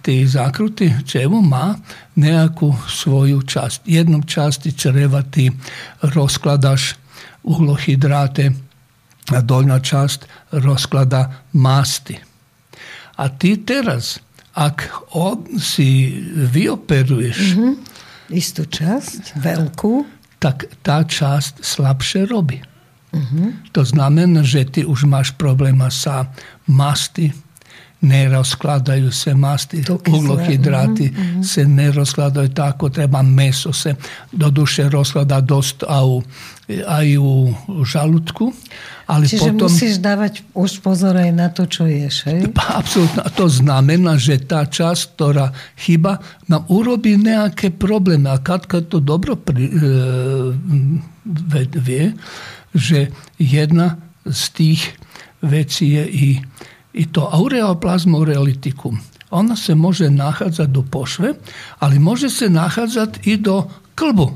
tí zákruty čevu má nejakú svoju časť. Jednom časti čreva ty rozkladaš uhlohydráte a dolná časť rozklada masty. A ty teraz, ak on si vyoperuješ mm-hmm. istú časť, veľkú, tak tá časť slabšie robí. Mm-hmm. To znamená, že ty už máš probléma sa masty, ne rozkladaju se masti, uglohidrati mm -hmm. se ne rozkladaju tako, treba meso se doduše rozklada dosta a, u, a i u žalutku. Ali Čiže potom, musíš dávať už pozor aj na to, čo ješ, hej? Pa, apsolutno. To znamená, že tá časť, ktorá chyba, nám urobí nejaké problémy. A Katka to dobro pri, e, vie, že jedna z tých vecí je i i to aureoplazmoreolitikum. Ona se može nahádzať do pošve, ali može se nahádzať i do klbu.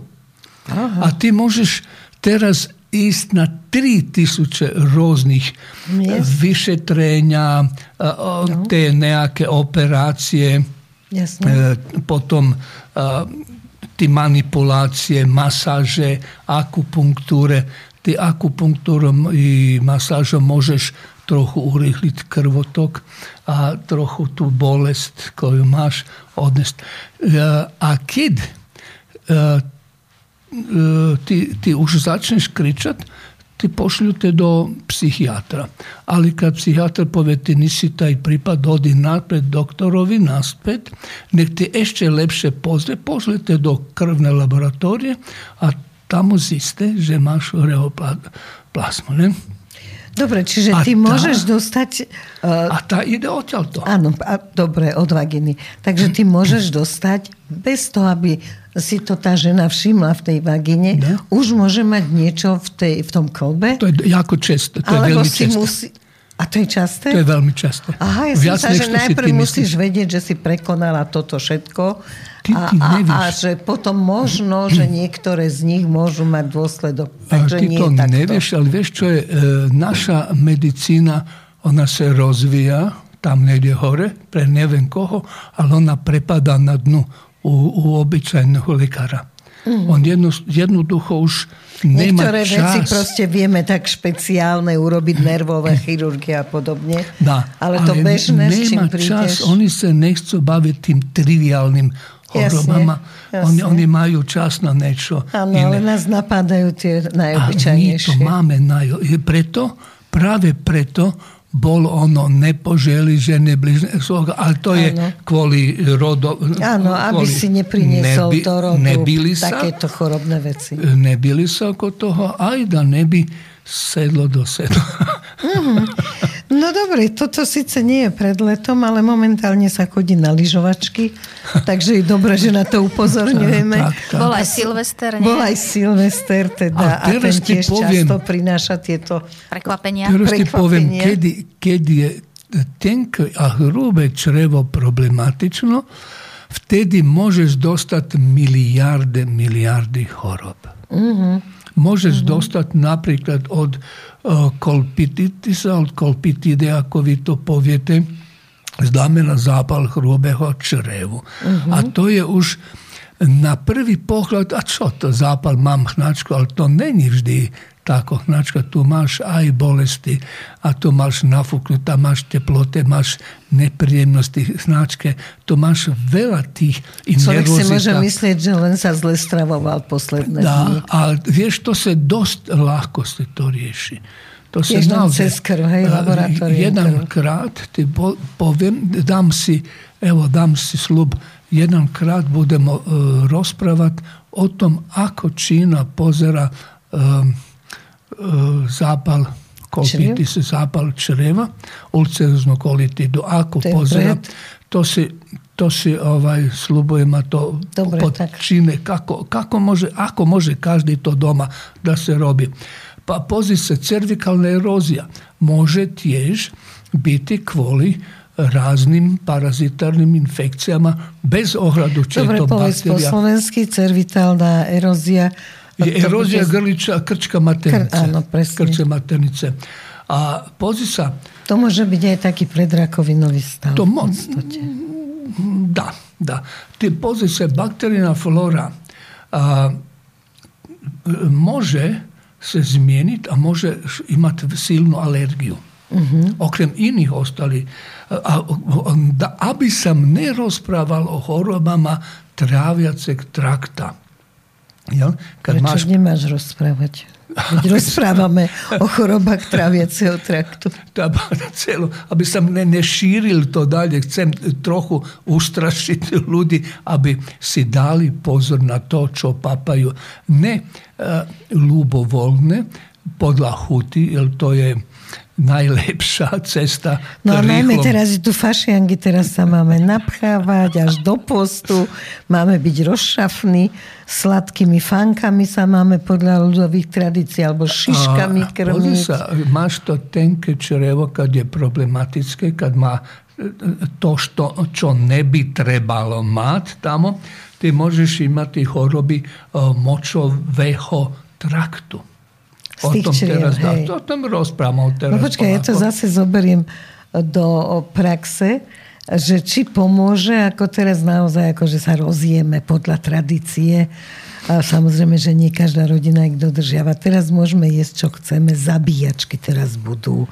Aha. A ti možeš teraz ísť na 3000 rôznych yes. vyšetrenia, no. te nejaké operácie, Jasne. potom ty manipulácie, masáže, akupunktúre. Ty akupunktúrom i masážom môžeš trochu urýchliť krvotok a trochu tú bolest, koju máš, odnést. A keď e, e, ty, ty už začneš kričať, ti pošljute do psihijatra. Ali kad psihijatar povie, ti nisi taj pripad, odi napred doktorovi, naspet, nek ti ešte lepše pozre, pošljete do krvne laboratorije, a tamo ziste, že máš reoplazmu. Ne? Dobre, čiže a ty tá, môžeš dostať... Uh, a tá ide odtiaľto. Áno, a, dobre, od vaginy. Takže ty môžeš dostať, bez toho, aby si to tá žena všimla v tej vagine, ne? už môže mať niečo v, tej, v tom kolbe? To je ako často, to je veľmi často. Musí, a to je časté? To je veľmi časté. Aha, ja Viac som sa, že najprv musíš myslíš. vedieť, že si prekonala toto všetko ty, ty a, a, a že potom možno, že niektoré z nich môžu mať dôsledok. Takže ty nie to takto. nevieš, ale vieš, čo je? E, naša medicína, ona sa rozvíja, tam nejde hore, pre neviem koho, ale ona prepadá na dnu u, u obyčajného lekára. Mm. On jedno, jednoducho už nemá Niektoré čas. veci proste vieme tak špeciálne urobiť, nervové chirurgie a podobne. Dá, ale to ale bežné, s čím prídeš... čas, oni sa nechcú baviť tým triviálnym chorobama. Oni, oni majú čas na niečo Áno, ale nás napádajú tie najobyčajnejšie. A my to máme. Najo... Preto, práve preto bol ono nepoželi žene bližne ale to je ano. kvôli rodo... Áno, aby si nepriniesol nebi, to rodu sa, takéto chorobné veci. Nebili sa ako toho, aj da ne bi sedlo do sedla. Mm-hmm. No dobre, toto síce nie je pred letom, ale momentálne sa chodí na lyžovačky, takže je dobré, že na to upozorňujeme. Tak, tak, tak. Bol aj Silvester, nie? Bol aj Silvester, teda, a, a ten tiež poviem, často prináša tieto prekvapenia. Teraz ti poviem, kedy, kedy je tenké a hrubé črevo problematično, vtedy môžeš dostať miliarde, miliardy chorob. Mm-hmm. Môžeš mm-hmm. dostať napríklad od uh, kolpititisa, od kolpitide, ako vy to poviete, znamená zápal hrubého črevu. Mm-hmm. A to je už na prvý pohľad, a čo to zápal, mám chnačku, ale to není vždy tako. Znači kad tu imaš a bolesti, a tu maš nafuknuta, maš teplote, maš neprijemnosti, značke, to maš vela tih i Čovjek se može misliti, že len sa zle stravoval posledne Da, a vješ, to se dost lako se to riješi. To se cez krv, hej, Jedan krat, ti bo, povem, dam si, evo, dam si slub, jedan krat budemo uh, o tom ako Čina pozera uh, zapal kopiti se zapal čreva, ulcerozno kolitidu, ako pozera, to se to se ovaj, slubojima to počine. Kako, kako može, ako može každi to doma da se robi. Pa pozi se cervikalna erozija. Može tjež biti kvoli raznim parazitarnim infekcijama bez ohradu četobakterija. Dobre, povijest po slovenski cervitalna erozija je erózia grliča krčka maternice. Kr, áno, presne. Maternice. A pozri sa. To môže byť aj taký predrakovinový stav. To mo- da, da. Ty pozri sa, bakterijná flora a, može se zmieniť a može imať silnú alergiu. Uh-huh. Okrem iných ostali. A, da, aby som nerozprával o chorobama tráviacek trakta. Ja? Kad Prečo máš... nemáš rozprávať? Veď rozprávame o chorobách tráviaceho traktu. Celo, aby som ne, nešíril to ďalej. Chcem trochu ustrašiť ľudí, aby si dali pozor na to, čo papajú. Ne uh, ľubovoľne, podľa chuti, to je najlepšia cesta. No a najmä teraz tu fašiangy, teraz sa máme napchávať až do postu, máme byť rozšafní, sladkými fankami sa máme podľa ľudových tradícií, alebo šiškami krmiť. Sa, máš to tenké črevo, kad je problematické, kad má e, to, što, čo neby trebalo mať tamo, ty môžeš imať choroby e, močového traktu o tom čriev, teraz, hej. o tom rozprávam teraz. No počkaj, ja to zase zoberiem do praxe, že či pomôže, ako teraz naozaj, ako že sa rozjeme podľa tradície. A samozrejme, že nie každá rodina ich dodržiava. Teraz môžeme jesť, čo chceme, zabíjačky teraz budú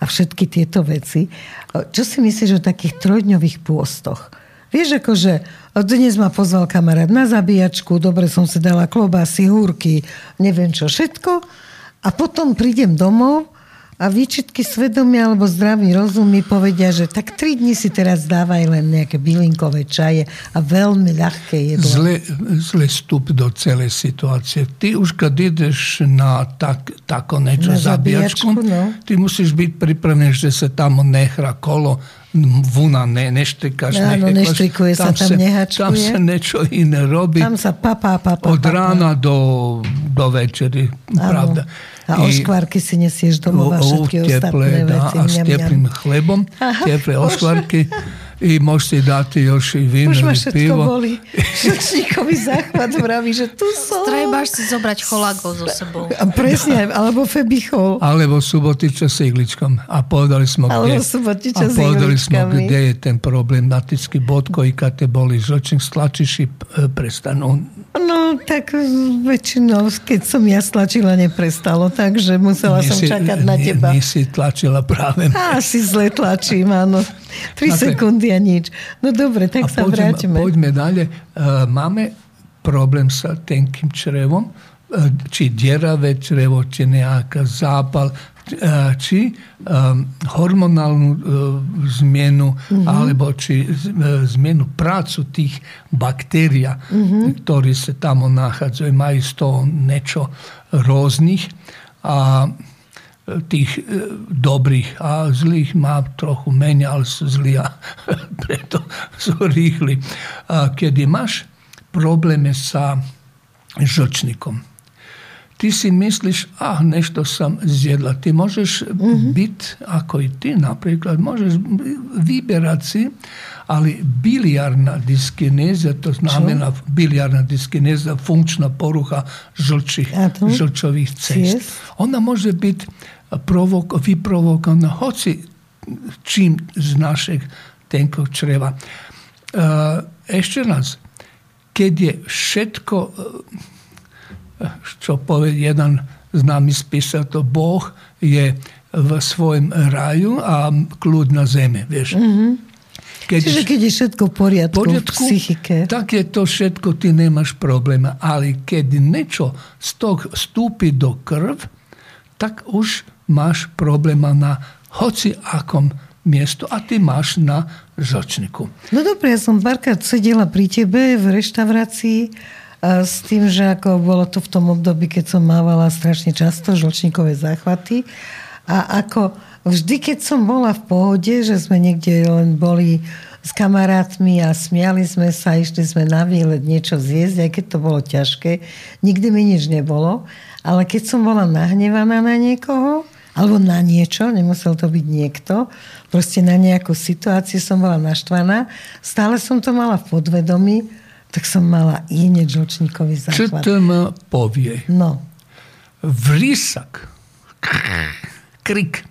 a všetky tieto veci. Čo si myslíš o takých trojdňových pôstoch? Vieš, akože dnes ma pozval kamarát na zabíjačku, dobre som si dala klobásy, húrky, neviem čo, všetko A potom prídem domov a výčitky svedomia alebo zdravý rozum mi povedia, že tak tri dni si teraz dávaj len nejaké bylinkové čaje a veľmi ľahké jedlo. Zle, zle stup do celej situácie. Ty už kad ideš na tak, tako niečo zabíjačku, no. ty musíš byť pripravený, že sa tam nehra kolo, vuna ne, neštrikaš, Áno, neštrikuje sa, tam nehačkuje. Tam sa niečo iné robí. Tam sa papá, papá, Od rána do, do večeri, pravda. A oškvárky si nesieš domov a všetky teple, ostatné da, veci. a s teplým chlebom, Aha, teple už- oškvarky i si dati još i vino Už ma všetko pivo. boli. Šačníkový záchvat vraví, že tu som. Trebáš si zobrať cholagov so sebou. A presne, alebo febichol. Alebo Subotiča s igličkom. A povedali smo Alebo Subotiča a povedali igličkami. gdje je ten problematický bod koji kad te boli žlčnik stlačiš i e, prestanu. No, tak väčšinou, keď som ja stlačila, neprestalo, takže musela som Nisi- čakať na ni- teba. Nisi tlačila práve. Á, Asi zle tlačím, áno. Tri Dakle- sekundy a nič. No dobre, tak A sa poďme, vrátime. poďme dalje. E, máme problem sa tenkým črevom, e, či djerave črevo, či nejaká zápal, či um, hormonálnu e, zmenu, alebo či e, zmenu prácu tých baktérija, ktorí sa tamo nachádzajú. Majú z toho niečo rôznych. A tých e, dobrých a zlých má trochu menej, ale sú zlí a preto sú rýchli. Kedy máš problémy sa žlčníkom, ti si misliš, ah, nešto sam zjedla. Ti možeš mm-hmm. biti, ako i ti naprijed, možeš viberaci, ali bilijarna diskineza, to znamena bilijarna diskineza, funkčna poruha žlčih, žlčovih cest. Yes. Ona može biti provok, viprovokana, hoci čim z našeg tenkog čreva. E, uh, ešte raz, kad je všetko čo povie jeden známy spisateľ, Boh je v svojom raju a kľud na zemi, vieš. Keď Čiže keď je všetko v poriadku, v poriadku, psychike. tak je to všetko, ty nemaš problema. Ali keď niečo z toho vstúpi do krv, tak už máš problema na hoci akom miestu a ty máš na žlčníku. No dobre, ja som párkrát sedela pri tebe v reštaurácii s tým, že ako bolo to v tom období, keď som mávala strašne často žlčníkové záchvaty. A ako vždy, keď som bola v pohode, že sme niekde len boli s kamarátmi a smiali sme sa, išli sme na výlet niečo zjesť, aj keď to bolo ťažké. Nikdy mi nič nebolo, ale keď som bola nahnevaná na niekoho, alebo na niečo, nemusel to byť niekto, proste na nejakú situáciu som bola naštvaná, stále som to mala v podvedomí, tak som mala iné žlčníkový Čo záchvat. to ma povie? No, Vrisak, krik,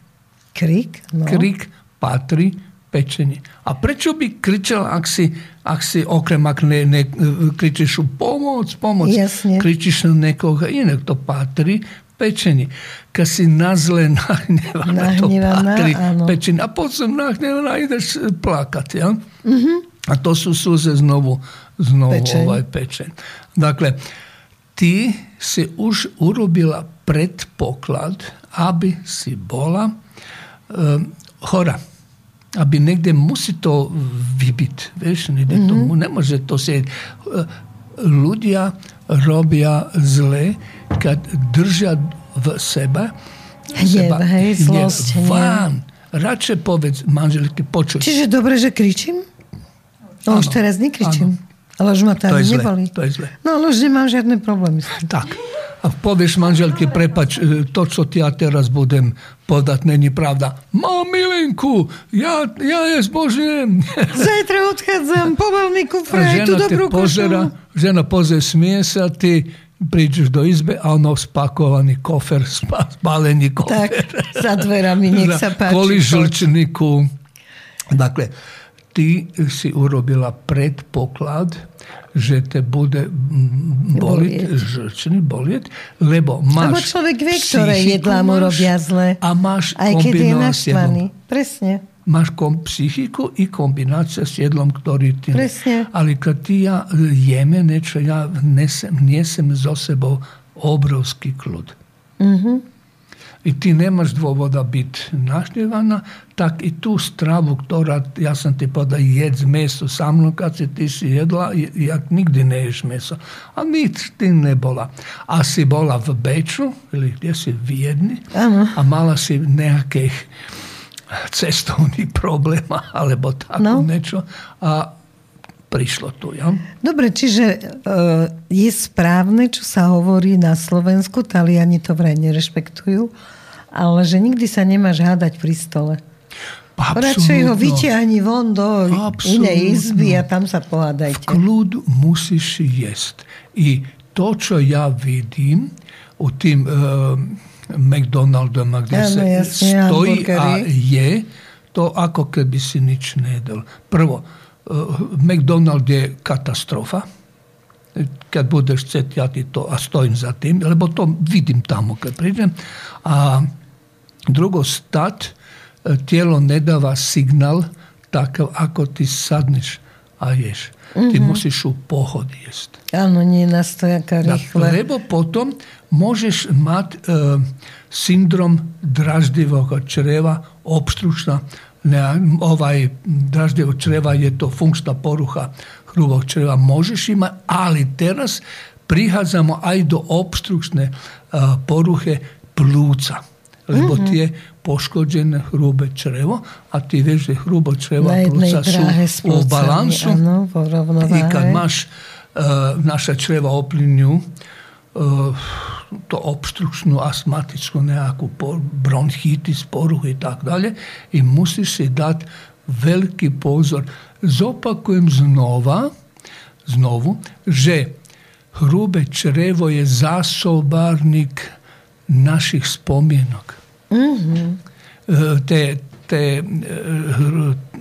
krik, no. krik patrí pečenie. A prečo by kričal, ak si, ak si okrem, ak ne, ne, kričíš pomoc, pomoc, Jasne. kričíš na nekoho iného, to patrí pečenie. Keď si na zle nahnevaná, to patrí áno. A potom nahnevaná ideš plakať. Ja? Mhm. A to sú súze znovu, znovu Pečeň. ovaj pečeň. Dakle, ti si už urobila predpoklad, aby si bola um, chora. Aby negde musí to vybiť. Vieš, negde to, ne može to sieť. Ľudia robia zle, kad držia v sebe seba hej, hnev. Van. Radšej povedz manželke, počuj, Čiže dobre, že kričím? No už Áno, teraz nekričím. Ale ma to, je zle, neboli. to je zle. No ale už nemám žiadne problémy. Tak. A povieš manželke, prepač, e, to, čo ti ja teraz budem podať, není pravda. Mám milenku, ja, ja je zbožňujem. Zajtra odchádzam, pobal mi aj tú dobrú košelu. žena pozera, smije sa, ty prídeš do izbe a ono spakovaný kofer, spálený kofer. Tak, za dverami, nech sa páči. Kvôli žlčníku. Dakle, ty si urobila predpoklad, že te bude mm, boliť, Bolieť. žlčný bolieť, lebo máš Lebo človek vie, ktoré jedlá mu robia zle. A máš Aj keď je naštvaný. Presne. Máš kom, psychiku i kombinácia s jedlom, ktorý ty... Presne. Ali kad ti ja jeme niečo, ja nesem, nesem zo sebou obrovský kľud. Mhm. i ti nemaš dvovoda biti naštjevana, tak i tu stravu, ktora, ja sam ti pa da jedz meso sa mnom kad si ti si jedla, jak nigdje ne ješ meso. A nic ti ne bola. A si bola v Beču, ili gdje si vijedni, a mala si nejakých cestovnih problema, alebo tako no. nečo. A prišlo tu. Ja? Dobre, čiže e, je správne, čo sa hovorí na Slovensku, Taliani to vraj nerešpektujú, ale že nikdy sa nemáš hádať pri stole. Absolutno. Radšej ho vyťahni von do Absolutno. inej izby a tam sa pohádajte. V kľudu musíš jesť. I to, čo ja vidím u tým uh, McDonaldom, kde ja, sa jasne, stojí a je, to ako keby si nič nedal. Prvo, Eh, McDonald je katastrofa, kad budeš cet, ja ti to, a stojim za tim, lebo to vidim tamo kad priđem. A drugo, stat, eh, tijelo ne dava signal takav ako ti sadniš, a ješ. Mm -hmm. Ti mhm. musiš u pohod jest. Ano, nije nastojaka rihla. Lebo potom možeš mat e, sindrom draždivog čreva, obstručna ne, ovaj dražljevo čreva je to funkčna poruha hrubog čreva možeš imati, ali teraz prihazamo aj do obstrukčne poruhe pluca. Lebo mm-hmm. ti je poškođene hrube črevo, a ti vieš, že hrubo čreva a pluca su u balansu. Ano, I kad maš uh, naša čreva oplinju, uh, to obstrukčnú astmatickú nejakú bronchitis, poruchu i tak dalje i musíš si dať veľký pozor. Zopakujem znova, znovu, že hrubé črevo je zásobárnik našich spomienok. Mm-hmm. Te, te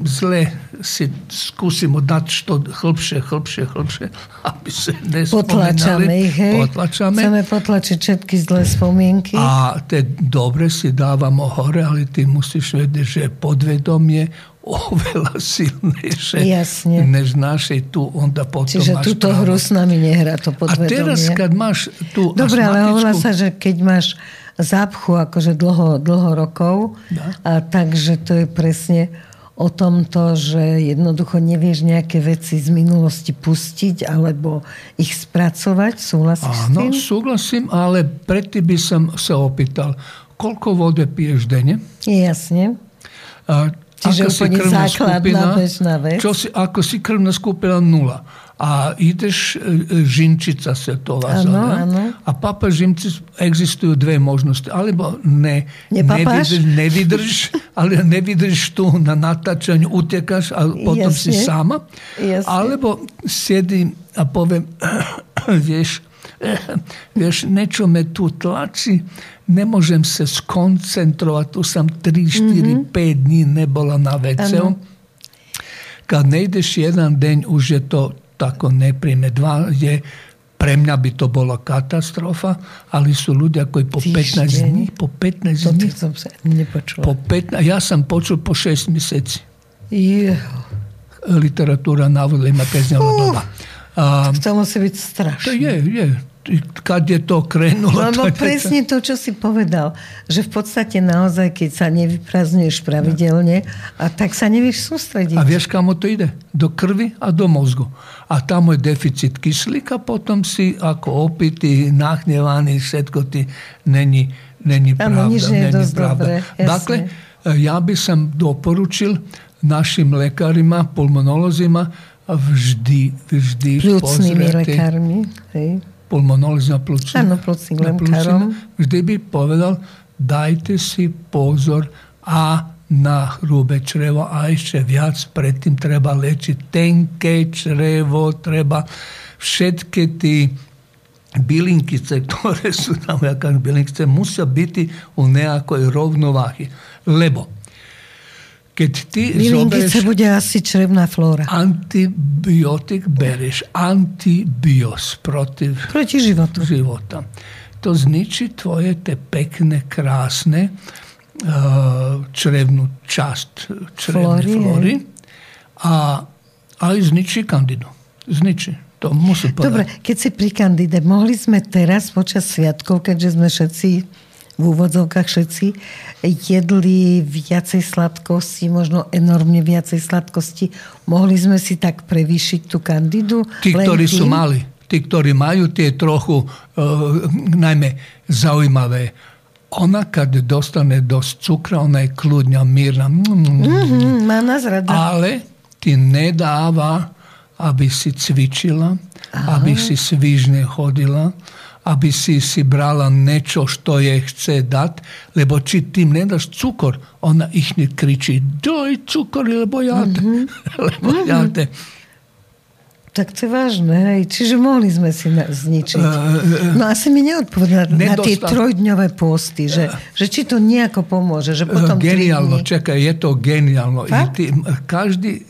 zle si skúsimo dať što hlbšie, hlbšie, hlbšie, aby sa Potlačame ich, hej? Potlačame. Chceme potlačiť všetky zlé spomienky. A te dobre si dávamo hore, ale ty musíš vedieť, že podvedomie oveľa silnejšie Jasne. než naše tu onda potom Čiže máš túto hru s nami nehrá to podvedomie. A teraz, keď máš tú Dobre, ale hovorila sa, že keď máš zápchu akože dlho, dlho rokov. A takže to je presne o tomto, že jednoducho nevieš nejaké veci z minulosti pustiť alebo ich spracovať. Súhlasíš Áno, s tým? súhlasím, ale predtým by som sa opýtal, koľko vody piješ denne? Jasne. A, Čiže úplne základná bežná vec. Čo si, ako si krvná skupina nula a ideš, e, e, žinčica se to zove. A papa žimci existujú dve možnosti. Alebo ne, nevydrž, nevydrž, ale nevydrž tu na natáčaniu, utekaš a potom Jasne. si sama. Jasne. Alebo sjedím a poviem, vieš, vieš, niečo me tu tlačí, nemôžem sa skoncentrovať, tu som 3, 4, mm-hmm. 5 dní nebola na WC. Kad nejdeš jeden deň, už je to tako nepríjemné. Dva je, pre mňa by to bola katastrofa, ale sú ľudia, koji po Týždeň. 15 dní, po 15 to dní, som sa nepočula. Po 15, ja som počul po 6 mesiaci. Jeho. Literatúra návodila ima doba. A, to musí byť strašné. To je, je kad je to krenulo. No, no presne to, čo si povedal. Že v podstate naozaj, keď sa nevyprazňuješ pravidelne, a tak sa nevieš sústrediť. A vieš, kamo to ide? Do krvi a do mozgu. A tam je deficit kyslíka, potom si ako opitý, nachnevaný, všetko ti není, není pravda. Nič nie je dosť pravda. Dobre, dakle, ja by som doporučil našim lekárima, pulmonolozima, vždy, vždy Plúcnými lekármi. Hej pulmonológ na plucina. Áno, plucina, vždy by povedal, dajte si pozor a na hrubé črevo a ešte viac predtým treba lečiť tenké črevo, treba všetky tí bylinkice, ktoré sú tam, jaká bylinkice, musia byť u nejakej rovnováhy. Lebo keď ty Bylinkice bude asi črevná flóra. Antibiotik bereš, antibios protiv Proti životu. života. To zničí tvoje te pekné, krásne črevnú časť črevnej flóry, flóry a aj zničí kandidu. Zničí. To musím povedať. Dobre, keď si pri kandide, mohli sme teraz počas sviatkov, keďže sme všetci v úvodzovkách všetci, jedli viacej sladkosti, možno enormne viacej sladkosti. Mohli sme si tak prevýšiť tú kandidu? Tí, ktorí sú mali. Tí, ktorí majú tie trochu, uh, najmä zaujímavé, ona kad dostane dosť cukra, ona je kľudňa, mírna. Mm-hmm, má nás rada. Ale ti nedáva, aby si cvičila, Aha. aby si svižne chodila, aby si si brala niečo, što je chce dať, lebo či tým nedáš cukor, ona ich kričí, doj cukor, lebo ja te. Mm-hmm. lebo mm-hmm. ja te. Tak to je vážne, hej. Čiže mohli sme si na, zničiť. No asi mi neodpovedá na tie trojdňové posty, že, že či to nejako pomôže, že potom Geniálno, čakaj, je to geniálno. Ty, každý,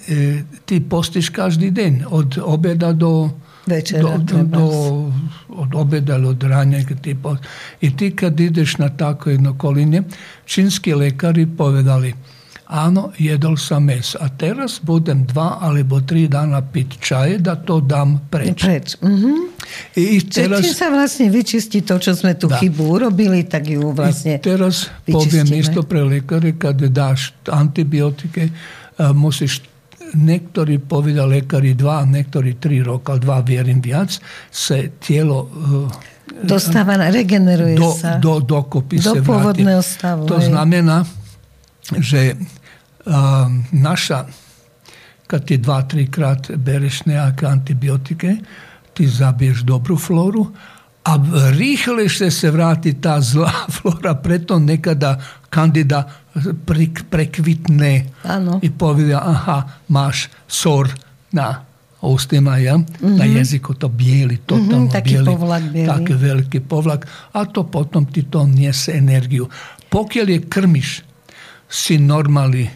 ty postíš každý deň, od obeda do Večera, do, do, od obeda od ranja. I ti kad ideš na tako jedno kolinje, činski lekari povedali, áno, jedol sam mes, a teraz budem dva alebo tri dana pit čaje, da to dam preč. Preč. Mm-hmm. I teraz, Čiže sa vlastne vyčistí to, čo sme tu da. chybu urobili, tak ju vlastne I teraz vyčistíme. poviem isto pre lekare, kad dáš antibiotike, musíš niektorí povedal lekári dva, niektorí tri roka, dva vierim viac, sa telo e, dostáva, regeneruje do, sa. Do, dokopy do sa pôvodného stavu. To hej. znamená, že uh, naša, keď ty dva, trikrát bereš nejaké antibiotike, ty zabiješ dobrú flóru a rihle se vrati ta zla flora, preto nekada kandida prekvitne ano. i povija, aha, maš sor na ustima, ja? Mm -hmm. na mhm. jeziku to bijeli, mhm, totalno mm -hmm, taki bijeli, povlak bijeli. Taki veliki povlak, a to potom ti to nese energiju. Pokjel je krmiš, si normali,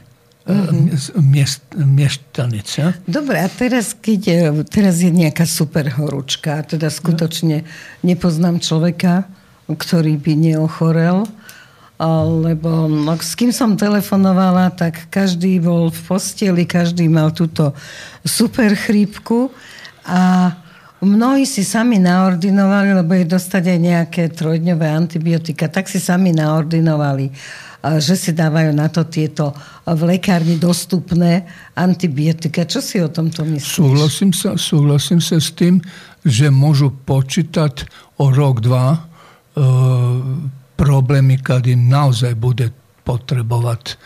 mm-hmm. miest, mieštanec. Ja? Dobre, a teraz, keď teraz je nejaká super horúčka, teda skutočne nepoznám človeka, ktorý by neochorel, lebo no, s kým som telefonovala, tak každý bol v posteli, každý mal túto super chrípku a mnohí si sami naordinovali, lebo je dostať aj nejaké trojdňové antibiotika, tak si sami naordinovali že si dávajú na to tieto v lekárni dostupné antibiotika. Čo si o tomto myslíš? Súhlasím sa, súhlasím sa s tým, že môžu počítať o rok, dva e, problémy, kedy naozaj bude potrebovať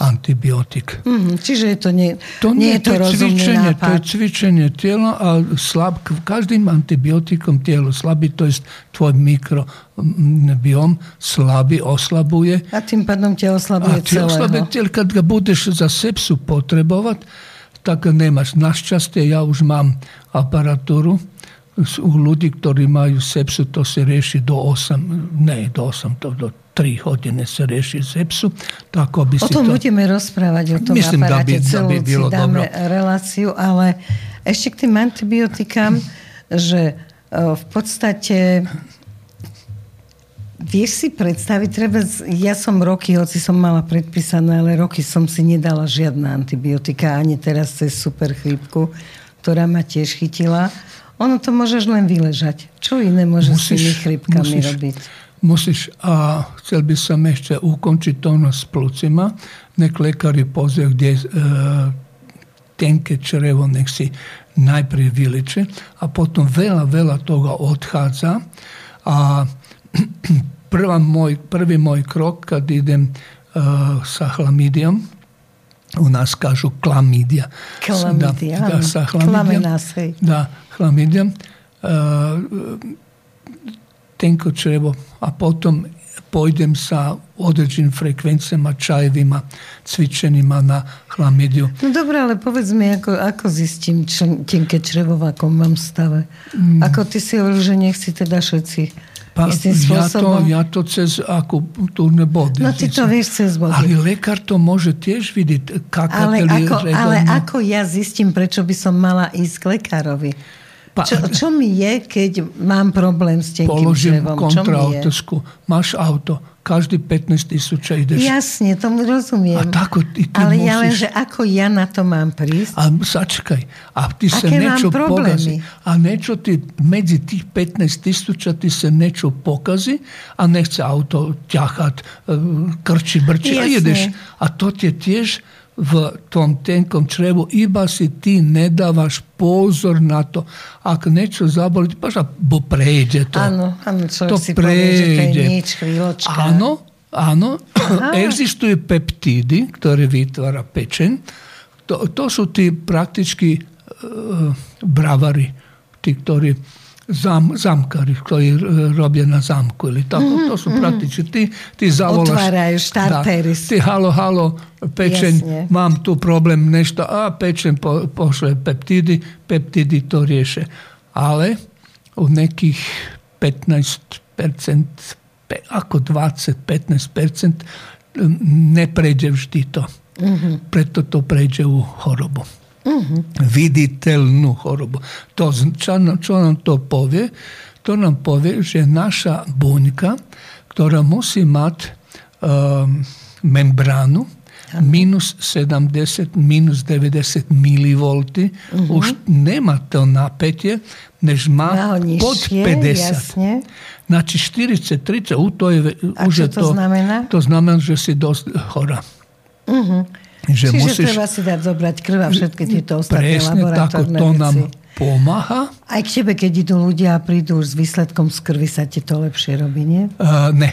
antibiotik. Mm, čiže je to nie, to nie, nie je to, to cvičenie, nápad. to je cvičenie tela a slab, každým antibiotikom telo slabí, to je tvoj mikrobiom slabý, oslabuje. A tým pádom ťa oslabuje a celého. Oslabuje telo, keď ga budeš za sepsu potrebovať, tak nemáš. Našťastie ja už mám aparatúru, u ľudí, ktorí majú sepsu, to sa rieši do 8, ne do 8, to do 3 hodiny sa rieši sepsu. Tak, aby o tom to... budeme rozprávať, o tom Myslím, aparáte, by, celú by bylo dáme dobro. reláciu, ale ešte k tým antibiotikám, že e, v podstate Vieš si predstaviť, treba, ja som roky, hoci som mala predpísané, ale roky som si nedala žiadna antibiotika, ani teraz cez super chrípku, ktorá ma tiež chytila. Ono to môžeš len vyležať. Čo iné môže musíš, s tými chrypkami musíš, robiť? Musíš, a chcel by som ešte ukončiť to s plucima. Nek lekári pozrie, kde e, tenké črevo nech si najprv vyleče a potom veľa, veľa toho odchádza. A prvá môj, prvý môj krok, keď idem uh, sa chlamídiom, u nás kažu klamídia. Klamídia, da, da, sa chlamídia, da, chlamídia, uh, tenko črevo, a potom pojdem sa određenim frekvencijama, čajevima, cvičenima na chlamídiu. No dobré, ale povedz mi, ako, ako zistím tenké črevo, v akom mám stave? Mm. Ako ty si hovoril, že nech si teda všetci pa, ja, to, ja to cez akupunktúrne body. No ty to vieš cez body. Ale lekár to môže tiež vidieť. Ale ako, ale ako ja zistím, prečo by som mala ísť k lekárovi? Čo, čo mi je, keď mám problém s tenkým Položím črevom? kontraotázku. Máš auto? každý 15 tisúča ideš. Jasne, tomu rozumiem. A tako ty, ty Ale musíš... ja len, že ako ja na to mám prísť? A sačkaj, a ty sa Aké niečo pokazí. A niečo ti, medzi tých 15 tisúča ti sa niečo pokazí a nechce auto ťahať, e, krči, brči a Jasne. ideš. A to ti tiež v tom tenkom črevu, iba si ty nedávaš pozor na to. Ak niečo zaboli, paša, bo prejde to. Áno, áno, človek to si povie, že to je prejde. nič, chvíľočka. Áno, áno. Aha. Existujú peptídy, ktoré vytvára pečeň. To, to sú tí prakticky uh, bravary, tí, ktorí zam, zamkar koji e, roblje na zamku ili tako. Mm-hmm, to su mm-hmm. ti, ti zavolaš. Otvaraju štarteri. Da, ti halo, halo, pečen, Jasnije. mam tu problem nešto, a pečen po, pošle peptidi, peptidi to riješe. Ale u nekih 15%, ako 20-15% ne pređe vždy to. Mm-hmm. Preto to pređe u chorobu. Viditeľnú chorobu. To, čo, čo nam to povie? To nam povie, že naša buňka, ktorá musí mať um, membránu, minus 70, minus 90 mV, už nemá to napätie, než má nižšie, pod 50. jasne. Znači 40, 30, u to je, A už čo je to znamená? To znamená, že si dosť chora. Že Čiže musíš, treba si dať zobrať krv a všetky tieto ostatné presne tako, laboratórne to veci. nám pomáha. Aj k tebe, keď idú ľudia a prídu už s výsledkom z krvi, sa ti to lepšie robí, nie? Uh, ne,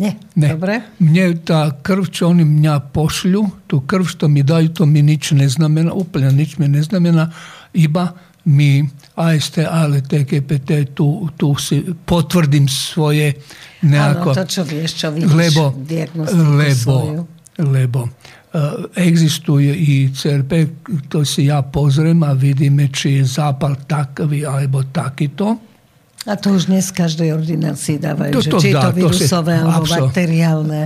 Nie? ne. Dobre? Mne tá krv, čo oni mňa pošľu, tú krv, što mi dajú, to mi nič neznamená, úplne nič mi neznamená, iba mi AST, ALT, GPT, tu, tu si potvrdím svoje nejako... Áno, to, čo vieš, čo vidíš, lebo, lebo, svoju. lebo existuje i CRP, to si ja pozriem a vidíme, či je zápal takový alebo takýto. A to už dnes v každej ordinácii dávajú, To- že to či je dá, to to si- vírusové alebo absol- bakteriálne.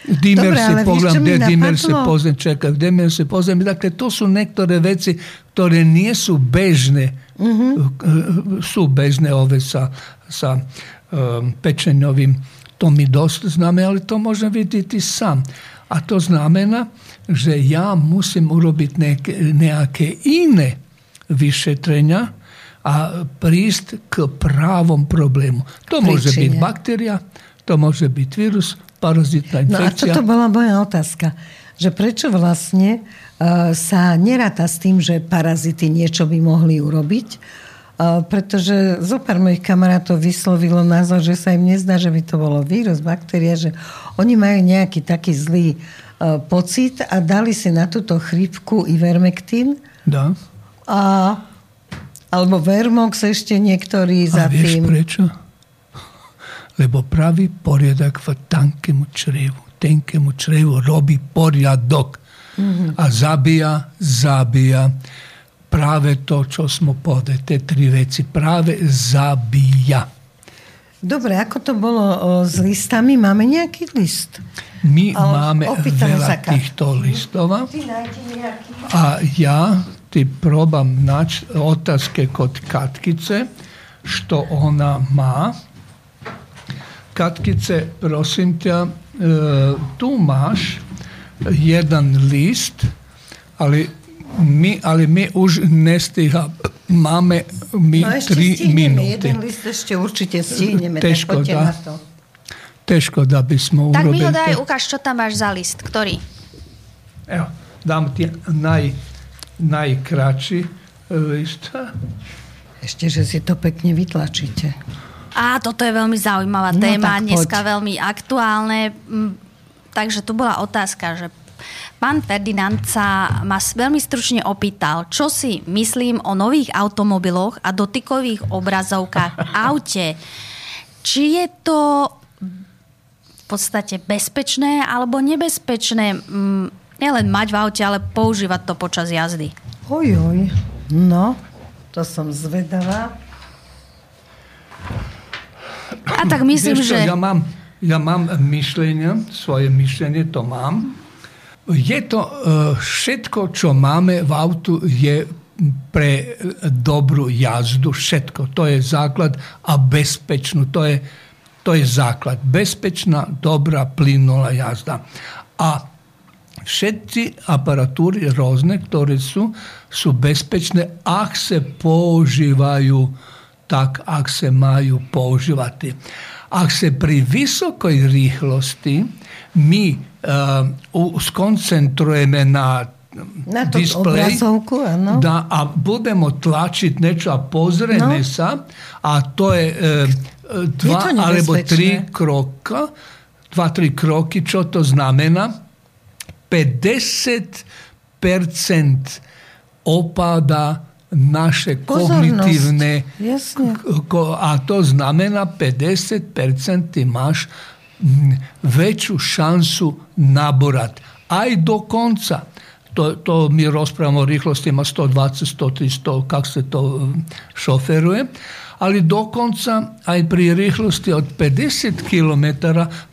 Dimer Dobre, si mi kde Dimer si pozriem, čakaj, Dimer si pozriem. Dakle, to sú niektoré veci, ktoré nie sú bežné. Mhm. Sú bežné ove sa, sa um, pečeňovým. To mi dosť znamená, ale to môžem vidieť i sám. A to znamená, že ja musím urobiť nejaké, iné vyšetrenia a prísť k právom problému. To môže byť Príčine. baktéria, to môže byť vírus, parazitná No a infekcia. toto bola moja otázka. Že prečo vlastne uh, sa neráta s tým, že parazity niečo by mohli urobiť? Pretože zo pár mojich kamarátov vyslovilo názor, že sa im nezdá, že by to bolo vírus, baktéria, že oni majú nejaký taký zlý uh, pocit a dali si na túto chrípku ivermektín Da. a alebo Vermox ešte niektorí za A vieš tým. prečo? Lebo praví poriadok v tankému črevu. Tenkému črevu robí poriadok. A zabíja, zabíja práve to, čo sme povedali, tie tri veci. Práve zabíja. Dobre, ako to bolo o, s listami? Máme nejaký list? My Ale máme sa veľa Katku. týchto listov. A ja ti probam naći otázke kod Katkice, što ona má. Katkice, prosim ťa, e, tu máš jedan list, ali mi, ali mi už nestiha, máme mi No ešte tri stihneme, minúty. jeden list ešte určite stihneme, Težko, tak poďte dá. na to. Teško da bismo Tak mi urobili. ho daj, ukáž, čo tam máš za list. Ktorý? Evo, dám ti naj, najkraći list. Ešte, že si to pekne vytlačíte. Á, toto je veľmi zaujímavá No téma, tak dneska poď. veľmi aktuálne. Mm, Takže tu bola otázka, že pán Ferdinand sa ma veľmi stručne opýtal, čo si myslím o nových automobiloch a dotykových obrazovkách v aute. Či je to v podstate bezpečné alebo nebezpečné mm, nielen mať v aute, ale používať to počas jazdy. Ojoj, no, to som zvedavá. A tak myslím, Vieš čo, že... Ja mám, ja mám myšlenie, svoje myšlenie to mám. Je to e, všetko, čo máme v autu, je pre dobrú jazdu. Všetko. To je základ a bezpečnú. To je To je základ. Bezpečná, dobrá, plynulá jazda. A všetci aparatúry rôzne, ktoré sú, sú bezpečné, ak sa používajú tak, ak sa majú používať. Ak sa pri vysokej rýchlosti my skoncentrujeme na na tú obrazovku, áno. Da, a budeme tlačiť niečo a pozrieme no. sa a to je e, dva je to alebo tri kroka, dva, tri kroky, čo to znamená? 50% opada naše kognitívne a to znamená 50% ty máš väčšiu šancu naborať. Aj do konca. To, to mi rozprávamo o rýchlosti má 120, 130, 100, kak se to šoferuje ali dokonca aj pri rýchlosti od 50 km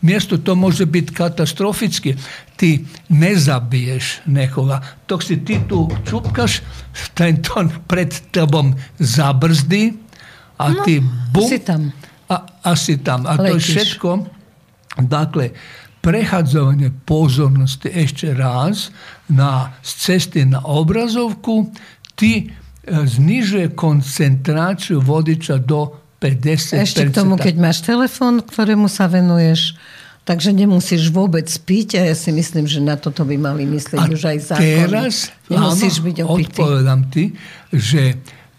mjesto to može biti katastrofički. Ti ne zabiješ nekoga. Dok si ti tu čupkaš, ten to pred tebom zabrzdi, a no, ti bum, si tam. A, a si tam. A Letiš. to je všetko, dakle, prehadzovanie pozornosti ešte raz na cesti na obrazovku, ti znižuje koncentráciu vodiča do 50%. Ešte k tomu, keď máš telefón, ktorému sa venuješ, takže nemusíš vôbec piť a ja si myslím, že na toto by mali myslieť a už aj zákon. teraz, nemusíš áno, byť opitý. odpovedám ti, že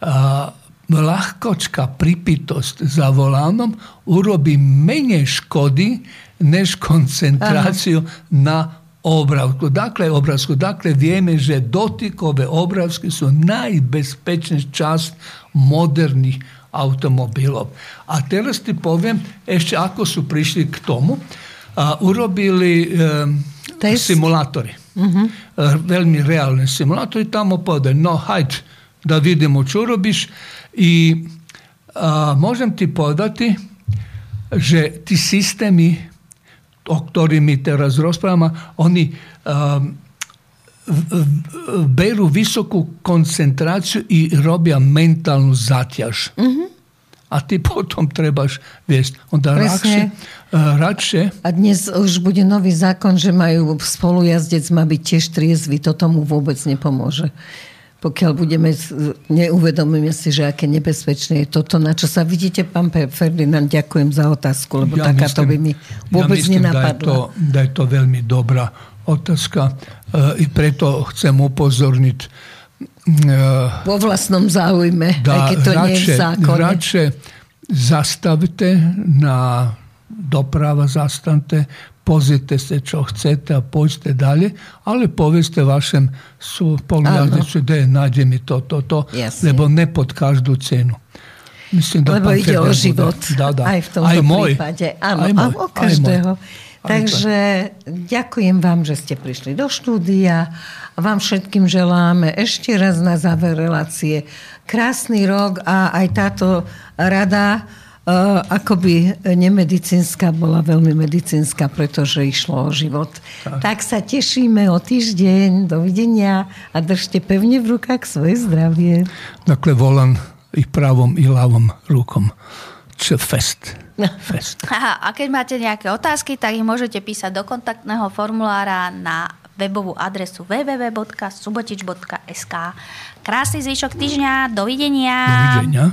a, ľahkočka pripitosť za volánom urobí menej škody, než koncentráciu Aha. na obrázku. Dakle, obrázku. Dakle, vieme, že dotykové obrázky sú najbezpečnejšia časť moderných automobilov. A teraz ti poviem ešte, ako sú prišli k tomu. A urobili e, simulátory. Uh-huh. E, veľmi reálne simulátory. Tamo povedali, no hajď da vidimo čo robiš. I a, môžem ti povedati, že ti systémy o ktorými teraz rozprávame, oni um, berú vysokú koncentráciu i robia mentálnu záťaž. Mm-hmm. A ty potom trebaš viesť. Onda radšie, radšie. A dnes už bude nový zákon, že majú spolujazdec má byť tiež triezvy. To tomu vôbec nepomôže pokiaľ budeme, neuvedomíme si, že aké nebezpečné je toto, na čo sa vidíte, pán Ferdinand, ďakujem za otázku, lebo ja takáto by mi vôbec ja myslím, nenapadla. Da je, to, to veľmi dobrá otázka e, i preto chcem upozorniť e, vo vlastnom záujme, da, aj keď to radšej, nie je v zákone. Radšej zastavte na doprava zastante, pozrite se čo chcete a pođite dalje, ali poveste vašem polujaznicu da je nađe mi to, to, to, Jasne. lebo ne pod každú cenu. Myslím, da Lebo ide o život. Da, da. Aj v tomto aj môj. prípade. Áno, aj môj. o každého. Aj Takže ďakujem vám, že ste prišli do štúdia. Vám všetkým želáme ešte raz na záver relácie krásny rok a aj táto rada Uh, akoby nemedicínska bola veľmi medicínska, pretože išlo o život. Tak. tak sa tešíme o týždeň. Dovidenia a držte pevne v rukách svoje zdravie. Dakle, volám i pravom, i ľavom rukom. Č fest. fest. Aha, a keď máte nejaké otázky, tak ich môžete písať do kontaktného formulára na webovú adresu www.subotič.sk Krásny zvyšok týždňa, dovidenia. Dovidenia.